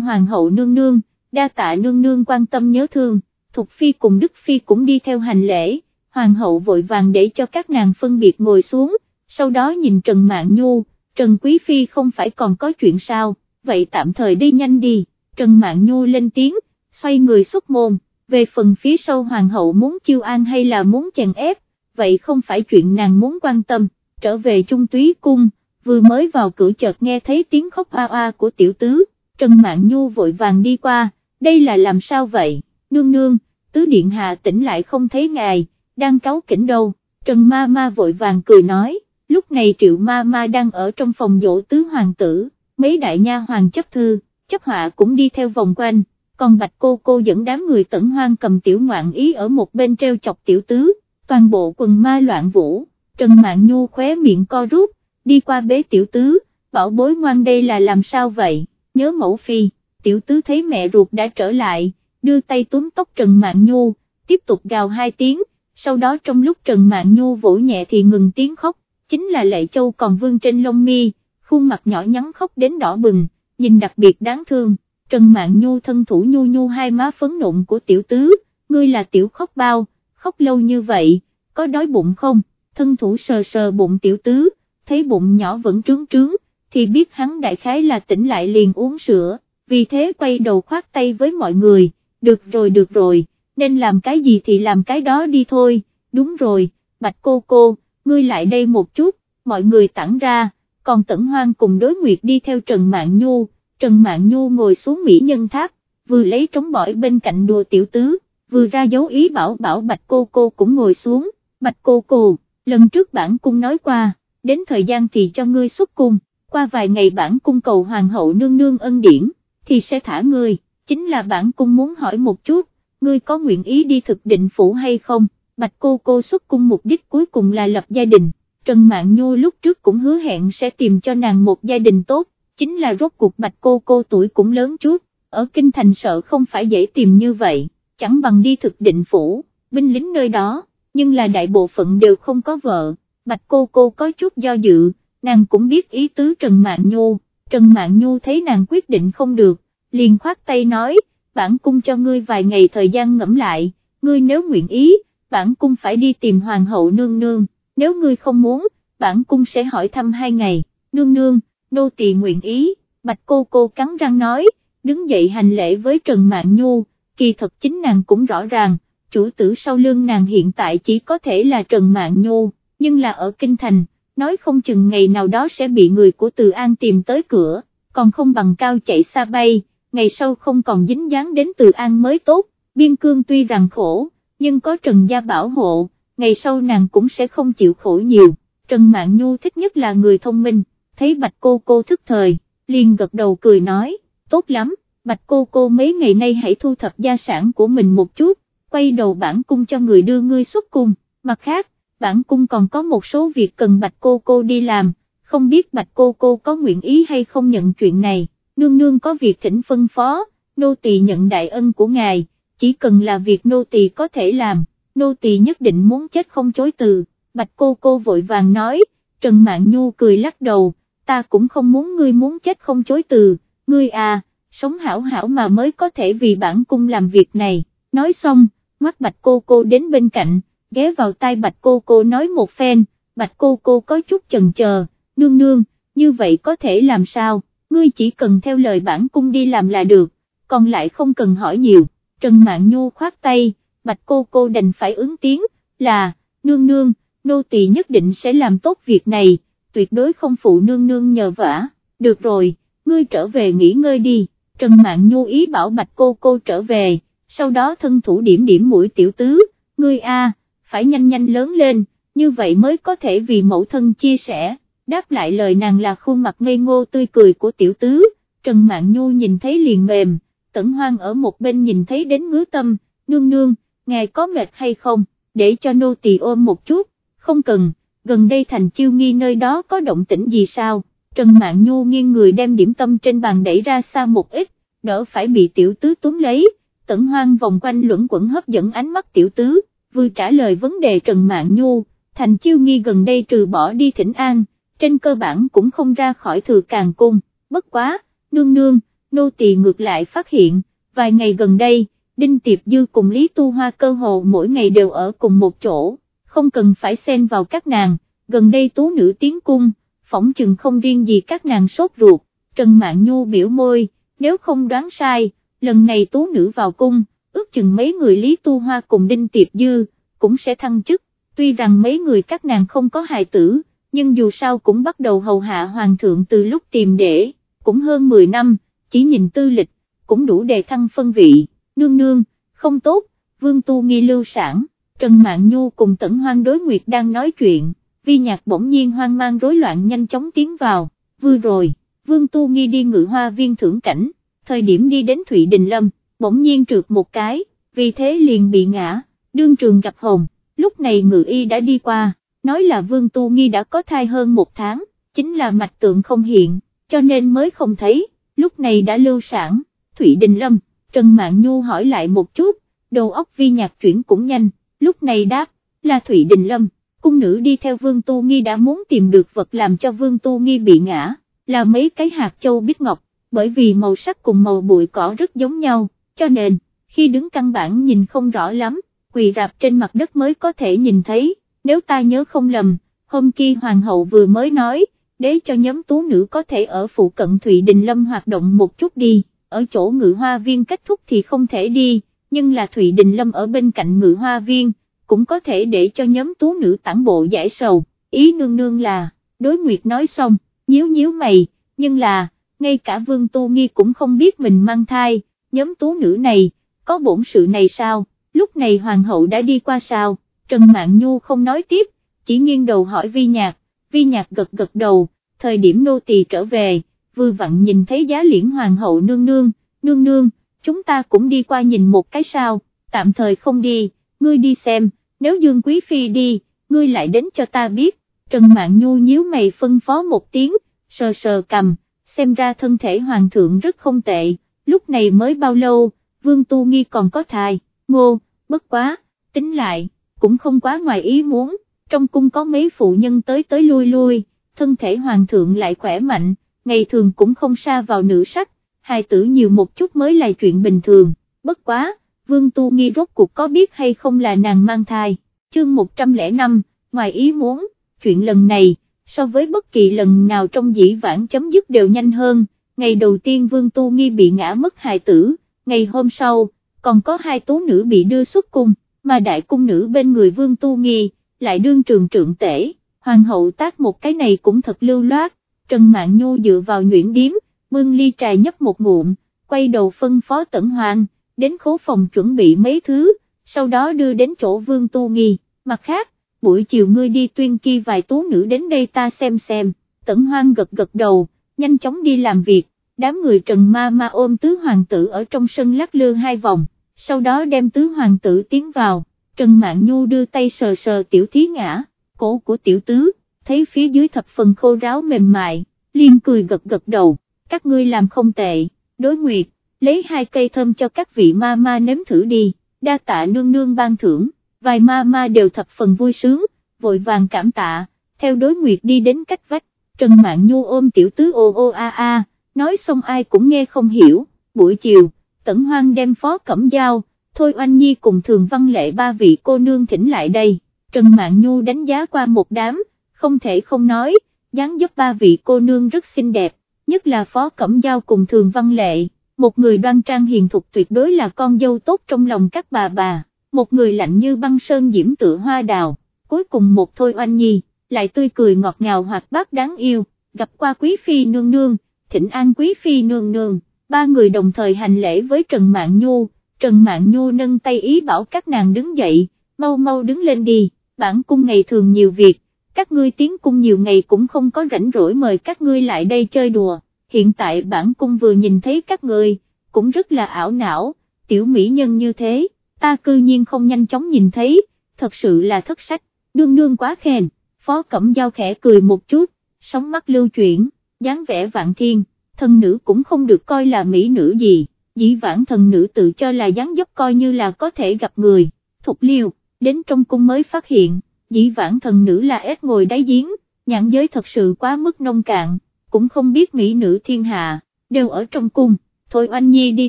[SPEAKER 1] Hoàng hậu nương nương, đa tạ nương nương quan tâm nhớ thương, Thục Phi cùng Đức Phi cũng đi theo hành lễ, Hoàng hậu vội vàng để cho các nàng phân biệt ngồi xuống, sau đó nhìn Trần Mạn Nhu, Trần Quý Phi không phải còn có chuyện sao, vậy tạm thời đi nhanh đi, Trần Mạn Nhu lên tiếng, xoay người xuất môn, về phần phía sau Hoàng hậu muốn chiêu an hay là muốn chèn ép, vậy không phải chuyện nàng muốn quan tâm, trở về trung túy cung, vừa mới vào cửa chợt nghe thấy tiếng khóc oa oa của tiểu tứ, Trần Mạn Nhu vội vàng đi qua, đây là làm sao vậy, nương nương, tứ điện hạ tỉnh lại không thấy ngài, đang cáu kỉnh đâu, Trần Ma Ma vội vàng cười nói, lúc này Triệu Ma Ma đang ở trong phòng dỗ tứ hoàng tử, mấy đại nha hoàng chấp thư, chấp họa cũng đi theo vòng quanh, còn bạch cô cô dẫn đám người tẩn hoang cầm tiểu ngoạn ý ở một bên treo chọc tiểu tứ, toàn bộ quần ma loạn vũ, Trần mạng Nhu khóe miệng co rút, đi qua bế tiểu tứ, bảo bối ngoan đây là làm sao vậy, nhớ mẫu phi, tiểu tứ thấy mẹ ruột đã trở lại, đưa tay túm tóc Trần mạng Nhu, tiếp tục gào hai tiếng, sau đó trong lúc Trần mạng Nhu vỗ nhẹ thì ngừng tiếng khóc, chính là Lệ Châu còn vương trên lông mi, khuôn mặt nhỏ nhắn khóc đến đỏ bừng, nhìn đặc biệt đáng thương, Trần Mạn Nhu thân thủ nhu nhu hai má phấn nộn của tiểu tứ, ngươi là tiểu khóc bao, khóc lâu như vậy, có đói bụng không, thân thủ sờ sờ bụng tiểu tứ, thấy bụng nhỏ vẫn trướng trướng, thì biết hắn đại khái là tỉnh lại liền uống sữa, vì thế quay đầu khoát tay với mọi người, được rồi được rồi, nên làm cái gì thì làm cái đó đi thôi, đúng rồi, bạch cô cô, ngươi lại đây một chút, mọi người tản ra, còn tẩn hoang cùng đối nguyệt đi theo Trần Mạn Nhu, Trần Mạn Nhu ngồi xuống Mỹ Nhân Tháp, vừa lấy trống bỏi bên cạnh đùa tiểu tứ, vừa ra dấu ý bảo bảo bạch cô cô cũng ngồi xuống, bạch cô cô, lần trước bản cung nói qua, đến thời gian thì cho ngươi xuất cung, qua vài ngày bản cung cầu hoàng hậu nương nương ân điển, thì sẽ thả ngươi, chính là bản cung muốn hỏi một chút, ngươi có nguyện ý đi thực định phủ hay không, bạch cô cô xuất cung mục đích cuối cùng là lập gia đình, Trần Mạn Nhu lúc trước cũng hứa hẹn sẽ tìm cho nàng một gia đình tốt, chính là rốt cuộc bạch cô cô tuổi cũng lớn chút, ở kinh thành sợ không phải dễ tìm như vậy, chẳng bằng đi thực định phủ, binh lính nơi đó, nhưng là đại bộ phận đều không có vợ, bạch cô cô có chút do dự, nàng cũng biết ý tứ Trần Mạn Nhu, Trần Mạn Nhu thấy nàng quyết định không được, liền khoát tay nói, bản cung cho ngươi vài ngày thời gian ngẫm lại, ngươi nếu nguyện ý, bản cung phải đi tìm hoàng hậu nương nương, nếu ngươi không muốn, bản cung sẽ hỏi thăm hai ngày, nương nương, nô tỳ nguyện ý, bạch cô cô cắn răng nói, đứng dậy hành lễ với Trần mạng Nhu, kỳ thật chính nàng cũng rõ ràng, chủ tử sau lưng nàng hiện tại chỉ có thể là Trần mạng Nhu, nhưng là ở Kinh Thành, nói không chừng ngày nào đó sẽ bị người của Từ An tìm tới cửa, còn không bằng cao chạy xa bay, ngày sau không còn dính dáng đến Từ An mới tốt, biên cương tuy rằng khổ, nhưng có Trần Gia bảo hộ, ngày sau nàng cũng sẽ không chịu khổ nhiều, Trần Mạn Nhu thích nhất là người thông minh, thấy bạch cô cô thức thời, liền gật đầu cười nói, tốt lắm, bạch cô cô mấy ngày nay hãy thu thập gia sản của mình một chút, quay đầu bản cung cho người đưa ngươi xuất cung, mặt khác, bản cung còn có một số việc cần bạch cô cô đi làm, không biết bạch cô cô có nguyện ý hay không nhận chuyện này, nương nương có việc thỉnh phân phó, nô tỳ nhận đại ân của ngài, chỉ cần là việc nô tỳ có thể làm, nô tỳ nhất định muốn chết không chối từ, bạch cô cô vội vàng nói, Trần Mạn Nhu cười lắc đầu, ta cũng không muốn ngươi muốn chết không chối từ, ngươi à, sống hảo hảo mà mới có thể vì bản cung làm việc này, nói xong, mắt bạch cô cô đến bên cạnh, ghé vào tai bạch cô cô nói một phen, bạch cô cô có chút chần chờ, nương nương, như vậy có thể làm sao, ngươi chỉ cần theo lời bản cung đi làm là được, còn lại không cần hỏi nhiều, Trần Mạn Nhu khoát tay, bạch cô cô đành phải ứng tiếng, là, nương nương, nô tỳ nhất định sẽ làm tốt việc này, tuyệt đối không phụ nương nương nhờ vả, được rồi, ngươi trở về nghỉ ngơi đi, Trần Mạn Nhu ý bảo bạch cô cô trở về, sau đó thân thủ điểm điểm mũi tiểu tứ, ngươi a, phải nhanh nhanh lớn lên, như vậy mới có thể vì mẫu thân chia sẻ, đáp lại lời nàng là khuôn mặt ngây ngô tươi cười của tiểu tứ, Trần Mạn Nhu nhìn thấy liền mềm, tẩn hoang ở một bên nhìn thấy đến ngứa tâm, nương nương, ngài có mệt hay không, để cho nô tỳ ôm một chút, không cần, gần đây thành chiêu nghi nơi đó có động tĩnh gì sao, Trần Mạn Nhu nghiêng người đem điểm tâm trên bàn đẩy ra xa một ít, đỡ phải bị tiểu tứ túm lấy, tẩn hoang vòng quanh luẩn quẩn hấp dẫn ánh mắt tiểu tứ, vừa trả lời vấn đề Trần Mạn Nhu, thành chiêu nghi gần đây trừ bỏ đi thỉnh an, trên cơ bản cũng không ra khỏi thừa càng cung, bất quá, nương nương, nô tỳ ngược lại phát hiện, vài ngày gần đây, Đinh Tiệp Dư cùng Lý Tu Hoa cơ hồ mỗi ngày đều ở cùng một chỗ, không cần phải xen vào các nàng, gần đây tú nữ tiến cung, phỏng chừng không riêng gì các nàng sốt ruột, Trần Mạn Nhu biểu môi, nếu không đoán sai, lần này tú nữ vào cung, ước chừng mấy người Lý Tu Hoa cùng Đinh Tiệp Dư, cũng sẽ thăng chức, tuy rằng mấy người các nàng không có hài tử, nhưng dù sao cũng bắt đầu hầu hạ hoàng thượng từ lúc tìm để, cũng hơn 10 năm, chỉ nhìn tư lịch, cũng đủ đề thăng phân vị, nương nương, không tốt, vương tu nghi lưu sản, Trần mạng Nhu cùng Tẩn Hoang đối nguyệt đang nói chuyện, vi nhạc bỗng nhiên hoang mang rối loạn nhanh chóng tiến vào, vừa rồi, vương tu nghi đi ngự hoa viên thưởng cảnh, thời điểm đi đến Thụy Đình Lâm, bỗng nhiên trượt một cái, vì thế liền bị ngã, đương trường gặp hồn, lúc này ngự y đã đi qua, nói là vương tu nghi đã có thai hơn một tháng, chính là mạch tượng không hiện, cho nên mới không thấy, lúc này đã lưu sản, Thụy Đình Lâm, Trần mạng Nhu hỏi lại một chút, đầu óc vi nhạc chuyển cũng nhanh, lúc này đáp, là Thụy Đình Lâm, cung nữ đi theo Vương Tu Nghi đã muốn tìm được vật làm cho Vương Tu Nghi bị ngã, là mấy cái hạt châu bích ngọc, bởi vì màu sắc cùng màu bụi cỏ rất giống nhau, cho nên, khi đứng căn bản nhìn không rõ lắm, quỳ rạp trên mặt đất mới có thể nhìn thấy, nếu ta nhớ không lầm, hôm kia hoàng hậu vừa mới nói, để cho nhóm tú nữ có thể ở phụ cận Thụy Đình Lâm hoạt động một chút đi, ở chỗ ngự hoa viên kết thúc thì không thể đi, nhưng là Thụy Đình Lâm ở bên cạnh ngự hoa viên, cũng có thể để cho nhóm tú nữ tản bộ giải sầu, ý nương nương là, đối nguyệt nói xong, nhíu nhíu mày, nhưng là, ngay cả vương tu nghi cũng không biết mình mang thai, nhóm tú nữ này, có bổn sự này sao, lúc này hoàng hậu đã đi qua sao, Trần mạng Nhu không nói tiếp, chỉ nghiêng đầu hỏi vi nhạc, vi nhạc gật gật đầu, thời điểm nô tỳ trở về, vừa vặn nhìn thấy giá liễn hoàng hậu nương nương, nương nương, chúng ta cũng đi qua nhìn một cái sao, tạm thời không đi, ngươi đi xem, nếu Dương Quý Phi đi, ngươi lại đến cho ta biết, Trần Mạn Nhu nhíu mày phân phó một tiếng, sờ sờ cầm, xem ra thân thể hoàng thượng rất không tệ, lúc này mới bao lâu, Vương Tu Nghi còn có thai, ngô, bất quá, tính lại, cũng không quá ngoài ý muốn, trong cung có mấy phụ nhân tới tới lui lui, thân thể hoàng thượng lại khỏe mạnh, ngày thường cũng không xa vào nữ sắc, hài tử nhiều một chút mới là chuyện bình thường, bất quá, Vương Tu Nghi rốt cuộc có biết hay không là nàng mang thai, chương 105, ngoài ý muốn, chuyện lần này, so với bất kỳ lần nào trong dĩ vãng chấm dứt đều nhanh hơn, ngày đầu tiên Vương Tu Nghi bị ngã mất hài tử, ngày hôm sau, còn có hai tú nữ bị đưa xuất cung, mà đại cung nữ bên người Vương Tu Nghi, lại đương trường trượng tể, hoàng hậu tác một cái này cũng thật lưu loát, Trần mạng Nhu dựa vào nhuyễn điếm, bưng ly trà nhấp một ngụm, quay đầu phân phó tẩn hoàng, đến khố phòng chuẩn bị mấy thứ, sau đó đưa đến chỗ Vương Tu Nghi, mặt khác, buổi chiều ngươi đi tuyên kia vài tú nữ đến đây ta xem xem, tẩn hoang gật gật đầu, nhanh chóng đi làm việc, đám người trần ma ma ôm tứ hoàng tử ở trong sân lắc lư hai vòng, sau đó đem tứ hoàng tử tiến vào, Trần Mạn Nhu đưa tay sờ sờ tiểu thí ngã, cổ của tiểu tứ, thấy phía dưới thập phần khô ráo mềm mại, liên cười gật gật đầu, các ngươi làm không tệ, đối nguyệt, lấy hai cây thơm cho các vị ma ma nếm thử đi, đa tạ nương nương ban thưởng, vài ma ma đều thập phần vui sướng, vội vàng cảm tạ, theo đối nguyệt đi đến cách vách, Trần Mạn Nhu ôm tiểu tứ ô ô a a, nói xong ai cũng nghe không hiểu, buổi chiều, Tẩn Hoang đem phó cẩm dao, Thôi Oanh Nhi cùng Thường Văn Lệ ba vị cô nương thỉnh lại đây, Trần Mạn Nhu đánh giá qua một đám, không thể không nói, dáng dấp ba vị cô nương rất xinh đẹp, nhất là phó cẩm giao cùng Thường Văn Lệ, một người đoan trang hiền thục tuyệt đối là con dâu tốt trong lòng các bà bà, một người lạnh như băng sơn diễm tựa hoa đào, cuối cùng một Thôi Oanh Nhi, lại tươi cười ngọt ngào hoạt bát đáng yêu, gặp qua Quý Phi nương nương, thỉnh an Quý Phi nương nương, ba người đồng thời hành lễ với Trần Mạn Nhu Trần Mạn Nhu nâng tay ý bảo các nàng đứng dậy, mau mau đứng lên đi, bản cung ngày thường nhiều việc, các ngươi tiến cung nhiều ngày cũng không có rảnh rỗi mời các ngươi lại đây chơi đùa, hiện tại bản cung vừa nhìn thấy các ngươi, cũng rất là ảo não, tiểu mỹ nhân như thế, ta cư nhiên không nhanh chóng nhìn thấy, thật sự là thất sách, đương nương quá khen, phó cẩm giao khẽ cười một chút, sóng mắt lưu chuyển, dáng vẻ vạn thiên, thân nữ cũng không được coi là mỹ nữ gì dĩ vãng thần nữ tự cho là dáng dấp coi như là có thể gặp người, thục liêu, đến trong cung mới phát hiện, dĩ vãng thần nữ là ép ngồi đáy giếng, nhãn giới thật sự quá mức nông cạn, cũng không biết mỹ nữ thiên hạ, đều ở trong cung, thôi oanh nhi đi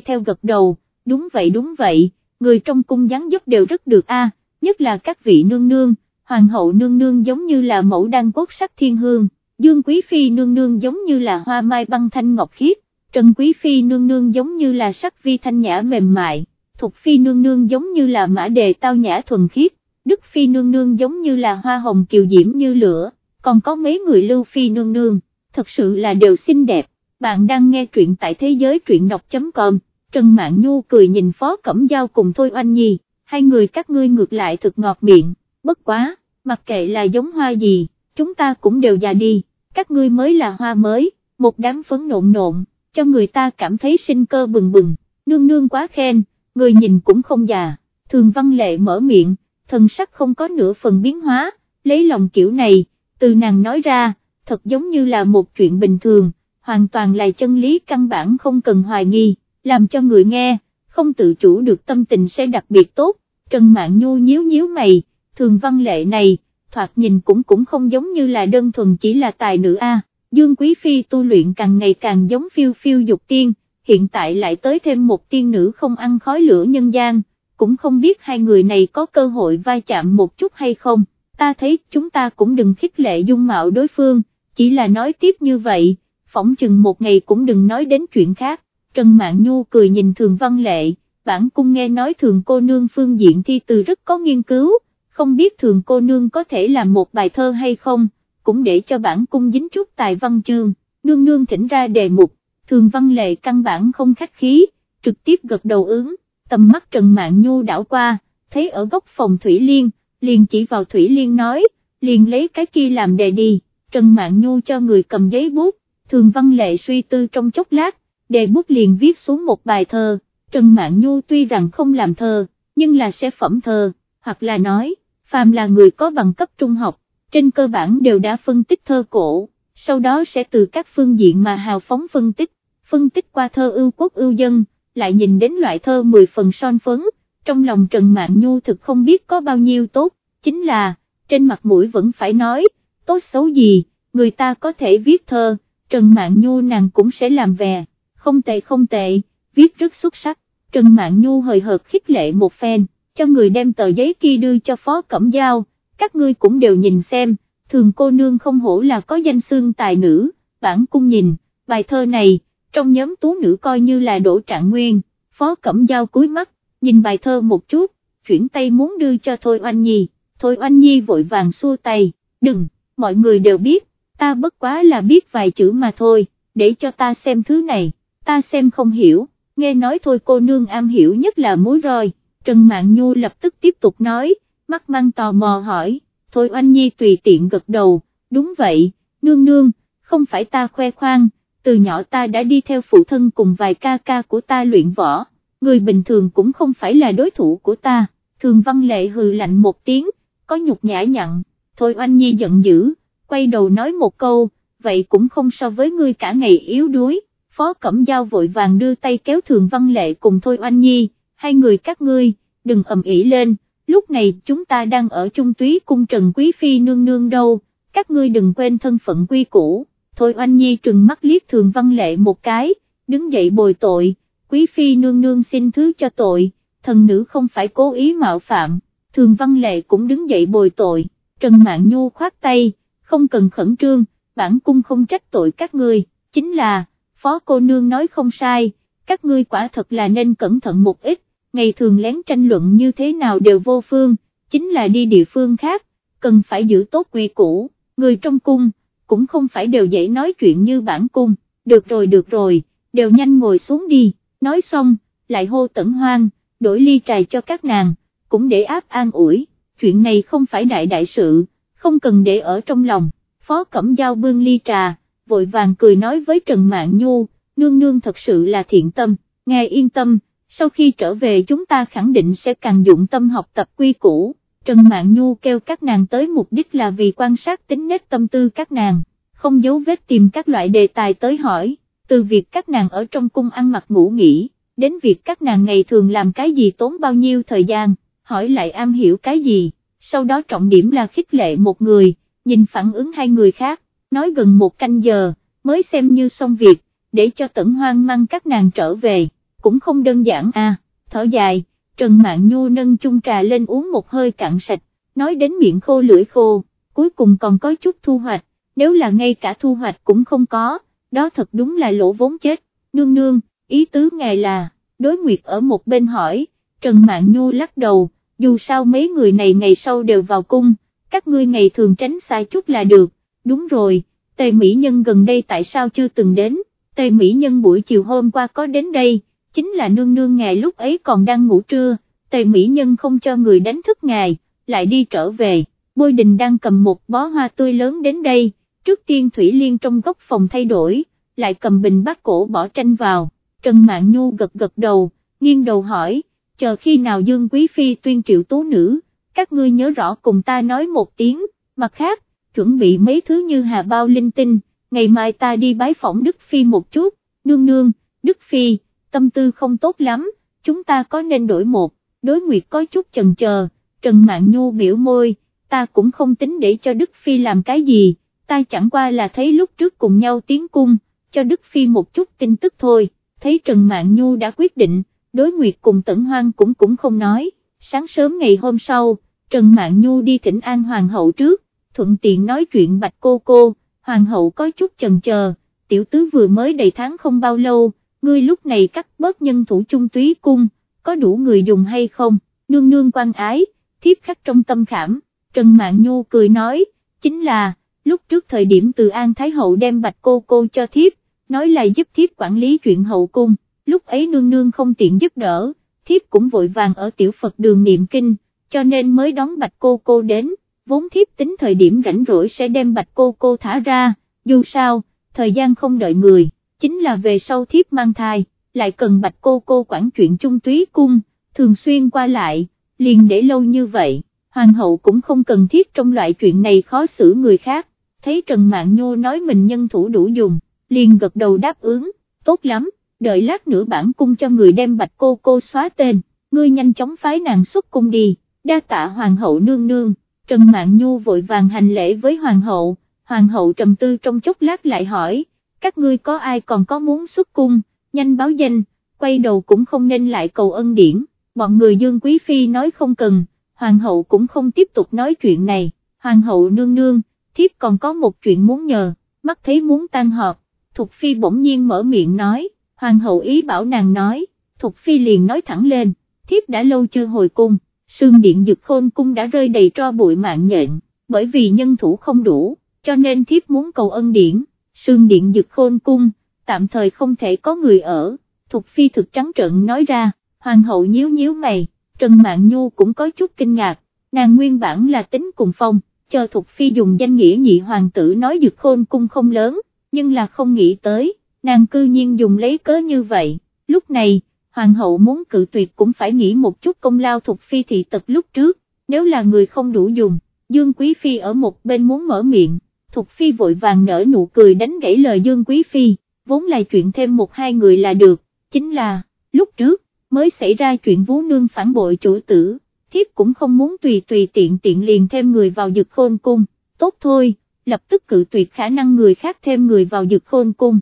[SPEAKER 1] theo gật đầu, đúng vậy đúng vậy, người trong cung dáng dấp đều rất được a, nhất là các vị nương nương, hoàng hậu nương nương giống như là mẫu đăng cốt sắc thiên hương, dương quý phi nương nương giống như là hoa mai băng thanh ngọc khiết, trần quý phi nương nương giống như là sắc vi thanh nhã mềm mại, thục phi nương nương giống như là mã đề tao nhã thuần khiết, đức phi nương nương giống như là hoa hồng kiều diễm như lửa, còn có mấy người lưu phi nương nương, thật sự là đều xinh đẹp, bạn đang nghe truyện tại thế giới truyện đọc.com. Trần Mạn Nhu cười nhìn Phó Cẩm Giao cùng Thôi Oanh Nhi, hai người các ngươi ngược lại thật ngọt miệng, bất quá, mặc kệ là giống hoa gì, chúng ta cũng đều già đi, các ngươi mới là hoa mới, một đám phấn nộn nộn, cho người ta cảm thấy sinh cơ bừng bừng, nương nương quá khen, người nhìn cũng không già, thường văn lệ mở miệng, thần sắc không có nửa phần biến hóa, lấy lòng kiểu này, từ nàng nói ra, thật giống như là một chuyện bình thường, hoàn toàn là chân lý căn bản không cần hoài nghi làm cho người nghe, không tự chủ được tâm tình sẽ đặc biệt tốt, Trần Mạn Nhu nhíu nhíu mày, thường văn lệ này, thoạt nhìn cũng cũng không giống như là đơn thuần chỉ là tài nữ A, Dương Quý Phi tu luyện càng ngày càng giống phiêu phiêu dục tiên, hiện tại lại tới thêm một tiên nữ không ăn khói lửa nhân gian, cũng không biết hai người này có cơ hội va chạm một chút hay không, ta thấy chúng ta cũng đừng khích lệ dung mạo đối phương, chỉ là nói tiếp như vậy, phỏng chừng một ngày cũng đừng nói đến chuyện khác. Trần Mạn Nhu cười nhìn thường văn lệ, bản cung nghe nói thường cô nương phương diện thi từ rất có nghiên cứu, không biết thường cô nương có thể làm một bài thơ hay không, cũng để cho bản cung dính chút tài văn chương, nương nương thỉnh ra đề mục, thường văn lệ căn bản không khách khí, trực tiếp gật đầu ứng, tầm mắt Trần Mạn Nhu đảo qua, thấy ở góc phòng Thủy Liên, liền chỉ vào Thủy Liên nói, liền lấy cái kia làm đề đi, Trần Mạn Nhu cho người cầm giấy bút, thường văn lệ suy tư trong chốc lát, đề bút liền viết xuống một bài thơ, Trần Mạn Nhu tuy rằng không làm thơ, nhưng là sẽ phẩm thơ, hoặc là nói, phàm là người có bằng cấp trung học, trên cơ bản đều đã phân tích thơ cổ, sau đó sẽ từ các phương diện mà hào phóng phân tích, phân tích qua thơ ưu quốc ưu dân, lại nhìn đến loại thơ 10 phần son phấn, trong lòng Trần Mạn Nhu thực không biết có bao nhiêu tốt, chính là, trên mặt mũi vẫn phải nói, tốt xấu gì, người ta có thể viết thơ, Trần Mạn Nhu nàng cũng sẽ làm về không tệ không tệ, viết rất xuất sắc, Trần Mạn Nhu hời hợt khích lệ một phen, cho người đem tờ giấy kia đưa cho Phó Cẩm Giao, các ngươi cũng đều nhìn xem, thường cô nương không hổ là có danh xương tài nữ, bản cung nhìn, bài thơ này, trong nhóm tú nữ coi như là đổ trạng nguyên, Phó Cẩm Giao cúi mắt, nhìn bài thơ một chút, chuyển tay muốn đưa cho Thôi Oanh Nhi, Thôi Oanh Nhi vội vàng xua tay, đừng, mọi người đều biết, ta bất quá là biết vài chữ mà thôi, để cho ta xem thứ này ta xem không hiểu, nghe nói thôi cô nương am hiểu nhất là mối roi, Trần mạng Nhu lập tức tiếp tục nói, mắt mang tò mò hỏi, thôi oanh nhi tùy tiện gật đầu, đúng vậy, nương nương, không phải ta khoe khoang, từ nhỏ ta đã đi theo phụ thân cùng vài ca ca của ta luyện võ, người bình thường cũng không phải là đối thủ của ta, thường văn lệ hừ lạnh một tiếng, có nhục nhã nhặn, thôi oanh nhi giận dữ, quay đầu nói một câu, vậy cũng không so với ngươi cả ngày yếu đuối. Phó Cẩm Giao vội vàng đưa tay kéo Thường Văn Lệ cùng Thôi Oanh Nhi, hai người các ngươi, đừng ầm ĩ lên, lúc này chúng ta đang ở trung túy cung Trần Quý Phi nương nương đâu, các ngươi đừng quên thân phận quy củ, Thôi Oanh Nhi trừng mắt liếc Thường Văn Lệ một cái, đứng dậy bồi tội, Quý Phi nương nương xin thứ cho tội, thần nữ không phải cố ý mạo phạm, Thường Văn Lệ cũng đứng dậy bồi tội, Trần mạng Nhu khoát tay, không cần khẩn trương, bản cung không trách tội các ngươi, chính là, phó cô nương nói không sai, các ngươi quả thật là nên cẩn thận một ít, ngày thường lén tranh luận như thế nào đều vô phương, chính là đi địa phương khác, cần phải giữ tốt quy củ, người trong cung, cũng không phải đều dễ nói chuyện như bản cung, được rồi được rồi, đều nhanh ngồi xuống đi, nói xong, lại hô tẩn hoang, đổi ly trà cho các nàng, cũng để áp an ủi, chuyện này không phải đại đại sự, không cần để ở trong lòng, phó cẩm giao bưng ly trà, vội vàng cười nói với Trần Mạn Nhu, nương nương thật sự là thiện tâm, ngài yên tâm, sau khi trở về chúng ta khẳng định sẽ càng dụng tâm học tập quy củ. Trần Mạn Nhu kêu các nàng tới mục đích là vì quan sát tính nết tâm tư các nàng, không giấu vết tìm các loại đề tài tới hỏi, từ việc các nàng ở trong cung ăn mặc ngủ nghỉ, đến việc các nàng ngày thường làm cái gì tốn bao nhiêu thời gian, hỏi lại am hiểu cái gì, sau đó trọng điểm là khích lệ một người, nhìn phản ứng hai người khác, nói gần một canh giờ, mới xem như xong việc, để cho tẩn hoang mang các nàng trở về, cũng không đơn giản à, thở dài, Trần Mạn Nhu nâng chung trà lên uống một hơi cạn sạch, nói đến miệng khô lưỡi khô, cuối cùng còn có chút thu hoạch, nếu là ngay cả thu hoạch cũng không có, đó thật đúng là lỗ vốn chết, nương nương, ý tứ ngài là, đối nguyệt ở một bên hỏi, Trần Mạn Nhu lắc đầu, dù sao mấy người này ngày sau đều vào cung, các ngươi ngày thường tránh xa chút là được, đúng rồi, Tề Mỹ Nhân gần đây tại sao chưa từng đến, Tề Mỹ Nhân buổi chiều hôm qua có đến đây, chính là nương nương ngài lúc ấy còn đang ngủ trưa, Tề Mỹ Nhân không cho người đánh thức ngài, lại đi trở về, Bôi Đình đang cầm một bó hoa tươi lớn đến đây, trước tiên Thủy Liên trong góc phòng thay đổi, lại cầm bình bát cổ bỏ tranh vào, Trần mạng Nhu gật gật đầu, nghiêng đầu hỏi, chờ khi nào Dương Quý Phi tuyên triệu tú nữ, các ngươi nhớ rõ cùng ta nói một tiếng, mặt khác, chuẩn bị mấy thứ như hà bao linh tinh, ngày mai ta đi bái phỏng Đức Phi một chút, nương nương, Đức Phi, tâm tư không tốt lắm, chúng ta có nên đổi một, đối nguyệt có chút chần chờ, Trần Mạn Nhu biểu môi, ta cũng không tính để cho Đức Phi làm cái gì, ta chẳng qua là thấy lúc trước cùng nhau tiến cung, cho Đức Phi một chút tin tức thôi, thấy Trần Mạn Nhu đã quyết định, đối nguyệt cùng Tẩn Hoang cũng cũng không nói, sáng sớm ngày hôm sau, Trần Mạn Nhu đi thỉnh an Hoàng hậu trước, thuận tiện nói chuyện bạch cô cô, Hoàng hậu có chút chần chờ, tiểu tứ vừa mới đầy tháng không bao lâu, ngươi lúc này cắt bớt nhân thủ trung túy cung, có đủ người dùng hay không, nương nương quan ái, thiếp khắc trong tâm khảm, Trần Mạn Nhu cười nói, chính là, lúc trước thời điểm từ An Thái Hậu đem bạch cô cô cho thiếp, nói là giúp thiếp quản lý chuyện hậu cung, lúc ấy nương nương không tiện giúp đỡ, thiếp cũng vội vàng ở tiểu Phật đường niệm kinh, cho nên mới đón bạch cô cô đến, vốn thiếp tính thời điểm rảnh rỗi sẽ đem bạch cô cô thả ra, dù sao, thời gian không đợi người, chính là về sau thiếp mang thai, lại cần bạch cô cô quản chuyện trung túy cung, thường xuyên qua lại, liền để lâu như vậy, hoàng hậu cũng không cần thiết trong loại chuyện này khó xử người khác, thấy Trần mạng nhu nói mình nhân thủ đủ dùng, liền gật đầu đáp ứng, tốt lắm, đợi lát nữa bản cung cho người đem bạch cô cô xóa tên, ngươi nhanh chóng phái nàng xuất cung đi, đa tạ hoàng hậu nương nương, Trần mạng Nhu vội vàng hành lễ với hoàng hậu, hoàng hậu trầm tư trong chốc lát lại hỏi, các ngươi có ai còn có muốn xuất cung, nhanh báo danh, quay đầu cũng không nên lại cầu ân điển, bọn người Dương Quý Phi nói không cần, hoàng hậu cũng không tiếp tục nói chuyện này, hoàng hậu nương nương, thiếp còn có một chuyện muốn nhờ, mắt thấy muốn tan họp, Thục Phi bỗng nhiên mở miệng nói, hoàng hậu ý bảo nàng nói, Thục Phi liền nói thẳng lên, thiếp đã lâu chưa hồi cung, sương điện dực khôn cung đã rơi đầy tro bụi mạng nhện, bởi vì nhân thủ không đủ, cho nên thiếp muốn cầu ân điển, sương điện dực khôn cung, tạm thời không thể có người ở, Thục Phi thực trắng trợn nói ra, hoàng hậu nhíu nhíu mày, Trần Mạn Nhu cũng có chút kinh ngạc, nàng nguyên bản là tính cùng phong, chờ Thục Phi dùng danh nghĩa nhị hoàng tử nói dực khôn cung không lớn, nhưng là không nghĩ tới, nàng cư nhiên dùng lấy cớ như vậy, lúc này, hoàng hậu muốn cự tuyệt cũng phải nghĩ một chút công lao Thục Phi thị tật lúc trước, nếu là người không đủ dùng, Dương Quý Phi ở một bên muốn mở miệng, Thục Phi vội vàng nở nụ cười đánh gãy lời Dương Quý Phi, vốn là chuyện thêm một hai người là được, chính là, lúc trước, mới xảy ra chuyện vú nương phản bội chủ tử, thiếp cũng không muốn tùy tùy tiện tiện liền thêm người vào dực khôn cung, tốt thôi, lập tức cự tuyệt khả năng người khác thêm người vào dực khôn cung,